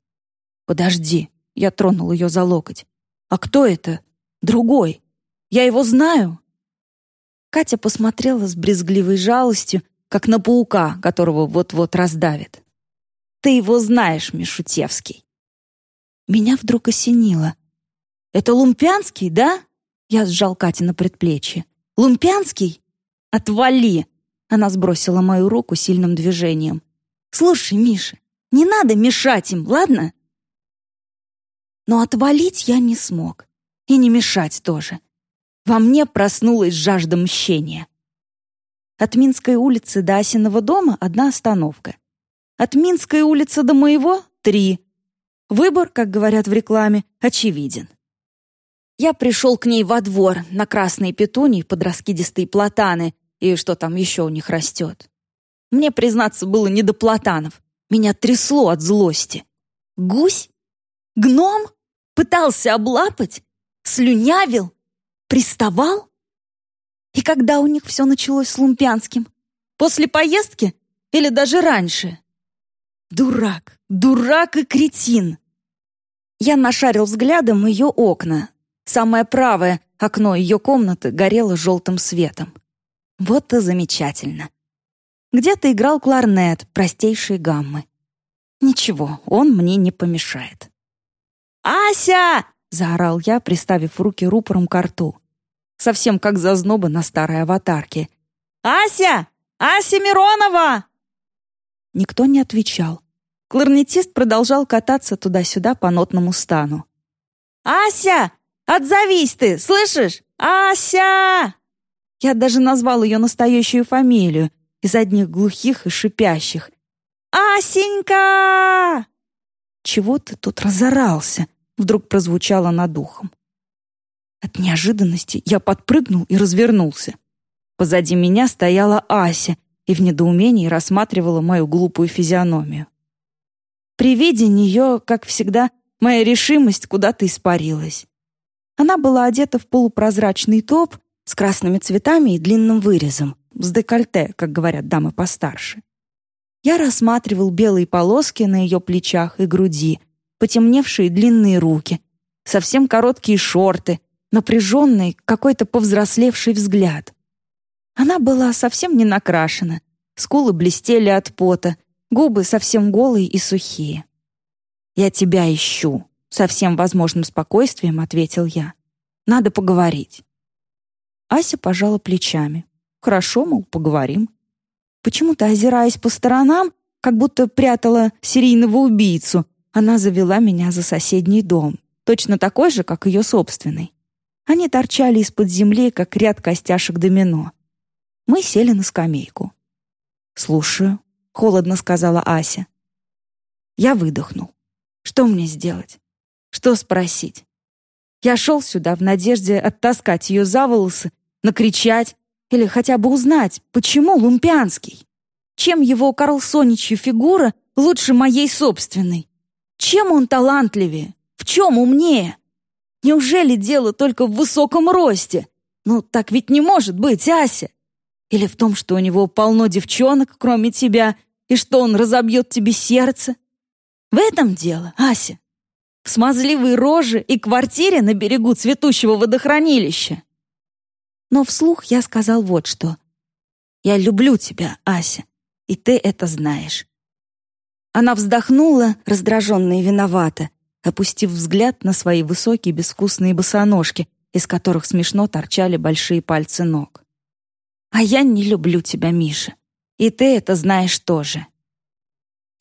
«Подожди», — я тронул ее за локоть. «А кто это? Другой. Я его знаю». Катя посмотрела с брезгливой жалостью, как на паука, которого вот-вот раздавит. «Ты его знаешь, Мишутевский». Меня вдруг осенило. «Это Лумпянский, да?» Я сжал Катя на предплечье. «Лумпянский? Отвали!» Она сбросила мою руку сильным движением. «Слушай, Миша, не надо мешать им, ладно?» Но отвалить я не смог. И не мешать тоже. Во мне проснулась жажда мщения. От Минской улицы до Асиного дома одна остановка. От Минской улицы до моего — три. Выбор, как говорят в рекламе, очевиден. Я пришел к ней во двор на красные петунии под раскидистые платаны и что там еще у них растет. Мне, признаться, было не до платанов. Меня трясло от злости. Гусь? Гном? Пытался облапать? Слюнявил? Приставал? И когда у них все началось с Лумпянским? После поездки? Или даже раньше? Дурак, дурак и кретин. Я нашарил взглядом ее окна. Самое правое окно ее комнаты горело желтым светом. Вот и замечательно. Где-то играл кларнет, простейшие гаммы. Ничего, он мне не помешает. «Ася!» — заорал я, приставив руки рупором к рту. Совсем как зазноба на старой аватарке. «Ася! Ася Миронова!» Никто не отвечал. Кларнетист продолжал кататься туда-сюда по нотному стану. «Ася! Отзовись ты, слышишь? Ася!» Я даже назвал ее настоящую фамилию из одних глухих и шипящих. «Асенька!» «Чего ты тут разорался?» вдруг прозвучало над ухом. От неожиданности я подпрыгнул и развернулся. Позади меня стояла Ася и в недоумении рассматривала мою глупую физиономию. При виде нее, как всегда, моя решимость куда-то испарилась. Она была одета в полупрозрачный топ с красными цветами и длинным вырезом, с декольте, как говорят дамы постарше. Я рассматривал белые полоски на ее плечах и груди, потемневшие длинные руки, совсем короткие шорты, напряженный, какой-то повзрослевший взгляд. Она была совсем не накрашена, скулы блестели от пота, губы совсем голые и сухие. «Я тебя ищу», — со всем возможным спокойствием ответил я. «Надо поговорить». Ася пожала плечами. «Хорошо, мол, поговорим». Почему-то, озираясь по сторонам, как будто прятала серийного убийцу, она завела меня за соседний дом, точно такой же, как ее собственный. Они торчали из-под земли, как ряд костяшек домино. Мы сели на скамейку. «Слушаю», — холодно сказала Ася. Я выдохнул. Что мне сделать? Что спросить? Я шел сюда в надежде оттаскать ее за волосы накричать или хотя бы узнать, почему Лумпянский? Чем его Карлсоничья фигура лучше моей собственной? Чем он талантливее? В чем умнее? Неужели дело только в высоком росте? Ну, так ведь не может быть, Ася. Или в том, что у него полно девчонок, кроме тебя, и что он разобьет тебе сердце? В этом дело, Ася. В смазливой роже и квартире на берегу цветущего водохранилища. Но вслух я сказал вот что. «Я люблю тебя, Ася, и ты это знаешь». Она вздохнула, раздраженно и виновата, опустив взгляд на свои высокие безвкусные босоножки, из которых смешно торчали большие пальцы ног. «А я не люблю тебя, Миша, и ты это знаешь тоже».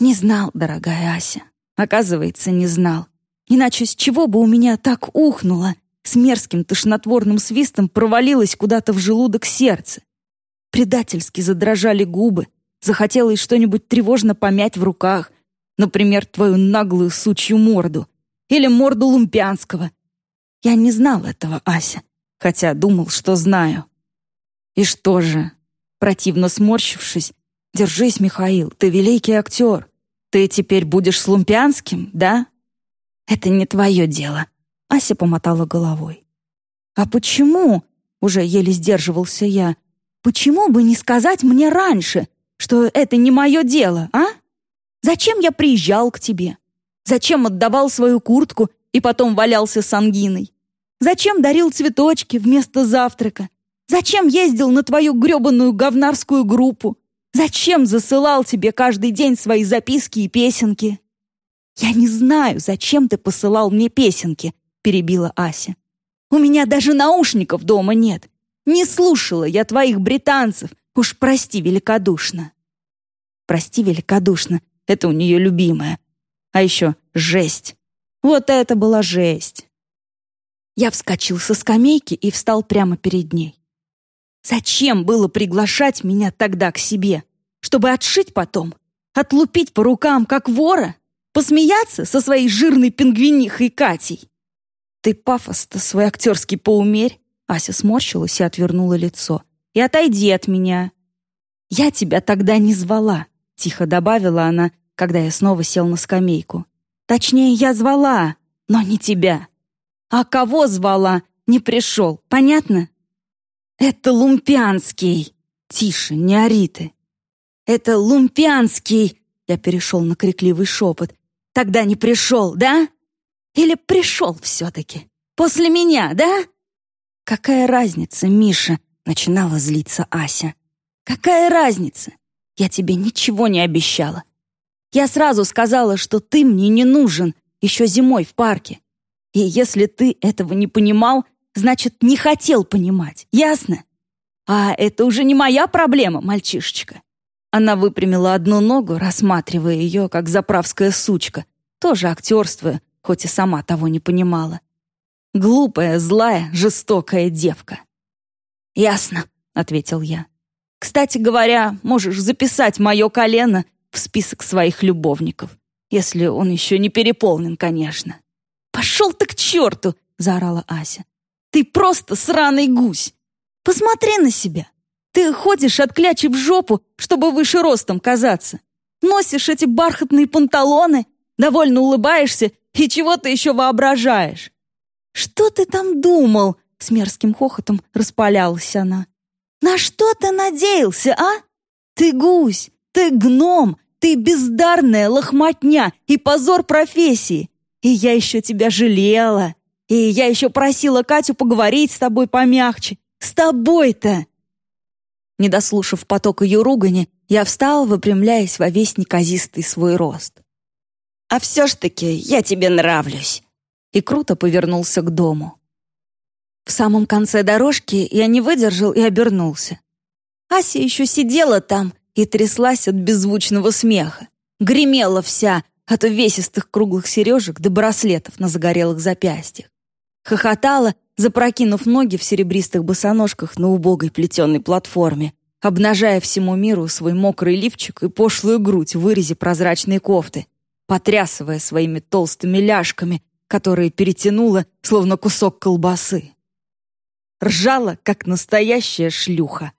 «Не знал, дорогая Ася. Оказывается, не знал. Иначе с чего бы у меня так ухнуло?» с мерзким тошнотворным свистом провалилось куда-то в желудок сердце. Предательски задрожали губы, захотелось что-нибудь тревожно помять в руках, например, твою наглую сучью морду или морду Лумпянского. Я не знал этого, Ася, хотя думал, что знаю. И что же? Противно сморщившись, Держись, Михаил, ты великий актер. Ты теперь будешь слумпянским, да?» «Это не твое дело», — Ася помотала головой. «А почему?» — уже еле сдерживался я. «Почему бы не сказать мне раньше, что это не мое дело, а? Зачем я приезжал к тебе? Зачем отдавал свою куртку и потом валялся с ангиной? Зачем дарил цветочки вместо завтрака? Зачем ездил на твою гребаную говнарскую группу? Зачем засылал тебе каждый день свои записки и песенки?» «Я не знаю, зачем ты посылал мне песенки», — перебила Ася. «У меня даже наушников дома нет. Не слушала я твоих британцев. Уж прости великодушно». «Прости великодушно» — это у нее любимое. А еще жесть. Вот это была жесть. Я вскочил со скамейки и встал прямо перед ней. Зачем было приглашать меня тогда к себе? Чтобы отшить потом? Отлупить по рукам, как вора? Посмеяться со своей жирной пингвинихой Катей? Ты пафос-то свой актерский поумерь. Ася сморщилась и отвернула лицо. И отойди от меня. Я тебя тогда не звала, тихо добавила она, когда я снова сел на скамейку. Точнее, я звала, но не тебя. А кого звала, не пришел, понятно? Это Лумпянский. Тише, не ори ты. Это Лумпянский. Я перешел на крикливый шепот. Тогда не пришел, да? Или пришел все-таки? После меня, да? Какая разница, Миша? Начинала злиться Ася. Какая разница? Я тебе ничего не обещала. Я сразу сказала, что ты мне не нужен, еще зимой в парке. И если ты этого не понимал, значит, не хотел понимать, ясно? А это уже не моя проблема, мальчишечка. Она выпрямила одну ногу, рассматривая ее, как заправская сучка, тоже актерствуя, хоть и сама того не понимала. Глупая, злая, жестокая девка. «Ясно», — ответил я. «Кстати говоря, можешь записать мое колено в список своих любовников. Если он еще не переполнен, конечно. «Пошел ты к черту!» — заорала Ася. «Ты просто сраный гусь! Посмотри на себя! Ты ходишь от клячи в жопу, чтобы выше ростом казаться. Носишь эти бархатные панталоны, довольно улыбаешься и чего ты еще воображаешь. Что ты там думал?» — с мерзким хохотом распалялась она. «На что ты надеялся, а? Ты гусь, ты гном, ты бездарная лохматня и позор профессии. И я еще тебя жалела. И я еще просила Катю поговорить с тобой помягче. С тобой-то!» Не дослушав поток ее ругани, я встал, выпрямляясь во весь неказистый свой рост. «А все ж таки я тебе нравлюсь!» И круто повернулся к дому. В самом конце дорожки я не выдержал и обернулся. Ася еще сидела там, и тряслась от беззвучного смеха. Гремела вся от увесистых круглых сережек до браслетов на загорелых запястьях. Хохотала, запрокинув ноги в серебристых босоножках на убогой плетеной платформе, обнажая всему миру свой мокрый лифчик и пошлую грудь в вырезе прозрачной кофты, потрясывая своими толстыми ляжками, которые перетянула, словно кусок колбасы. Ржала, как настоящая шлюха.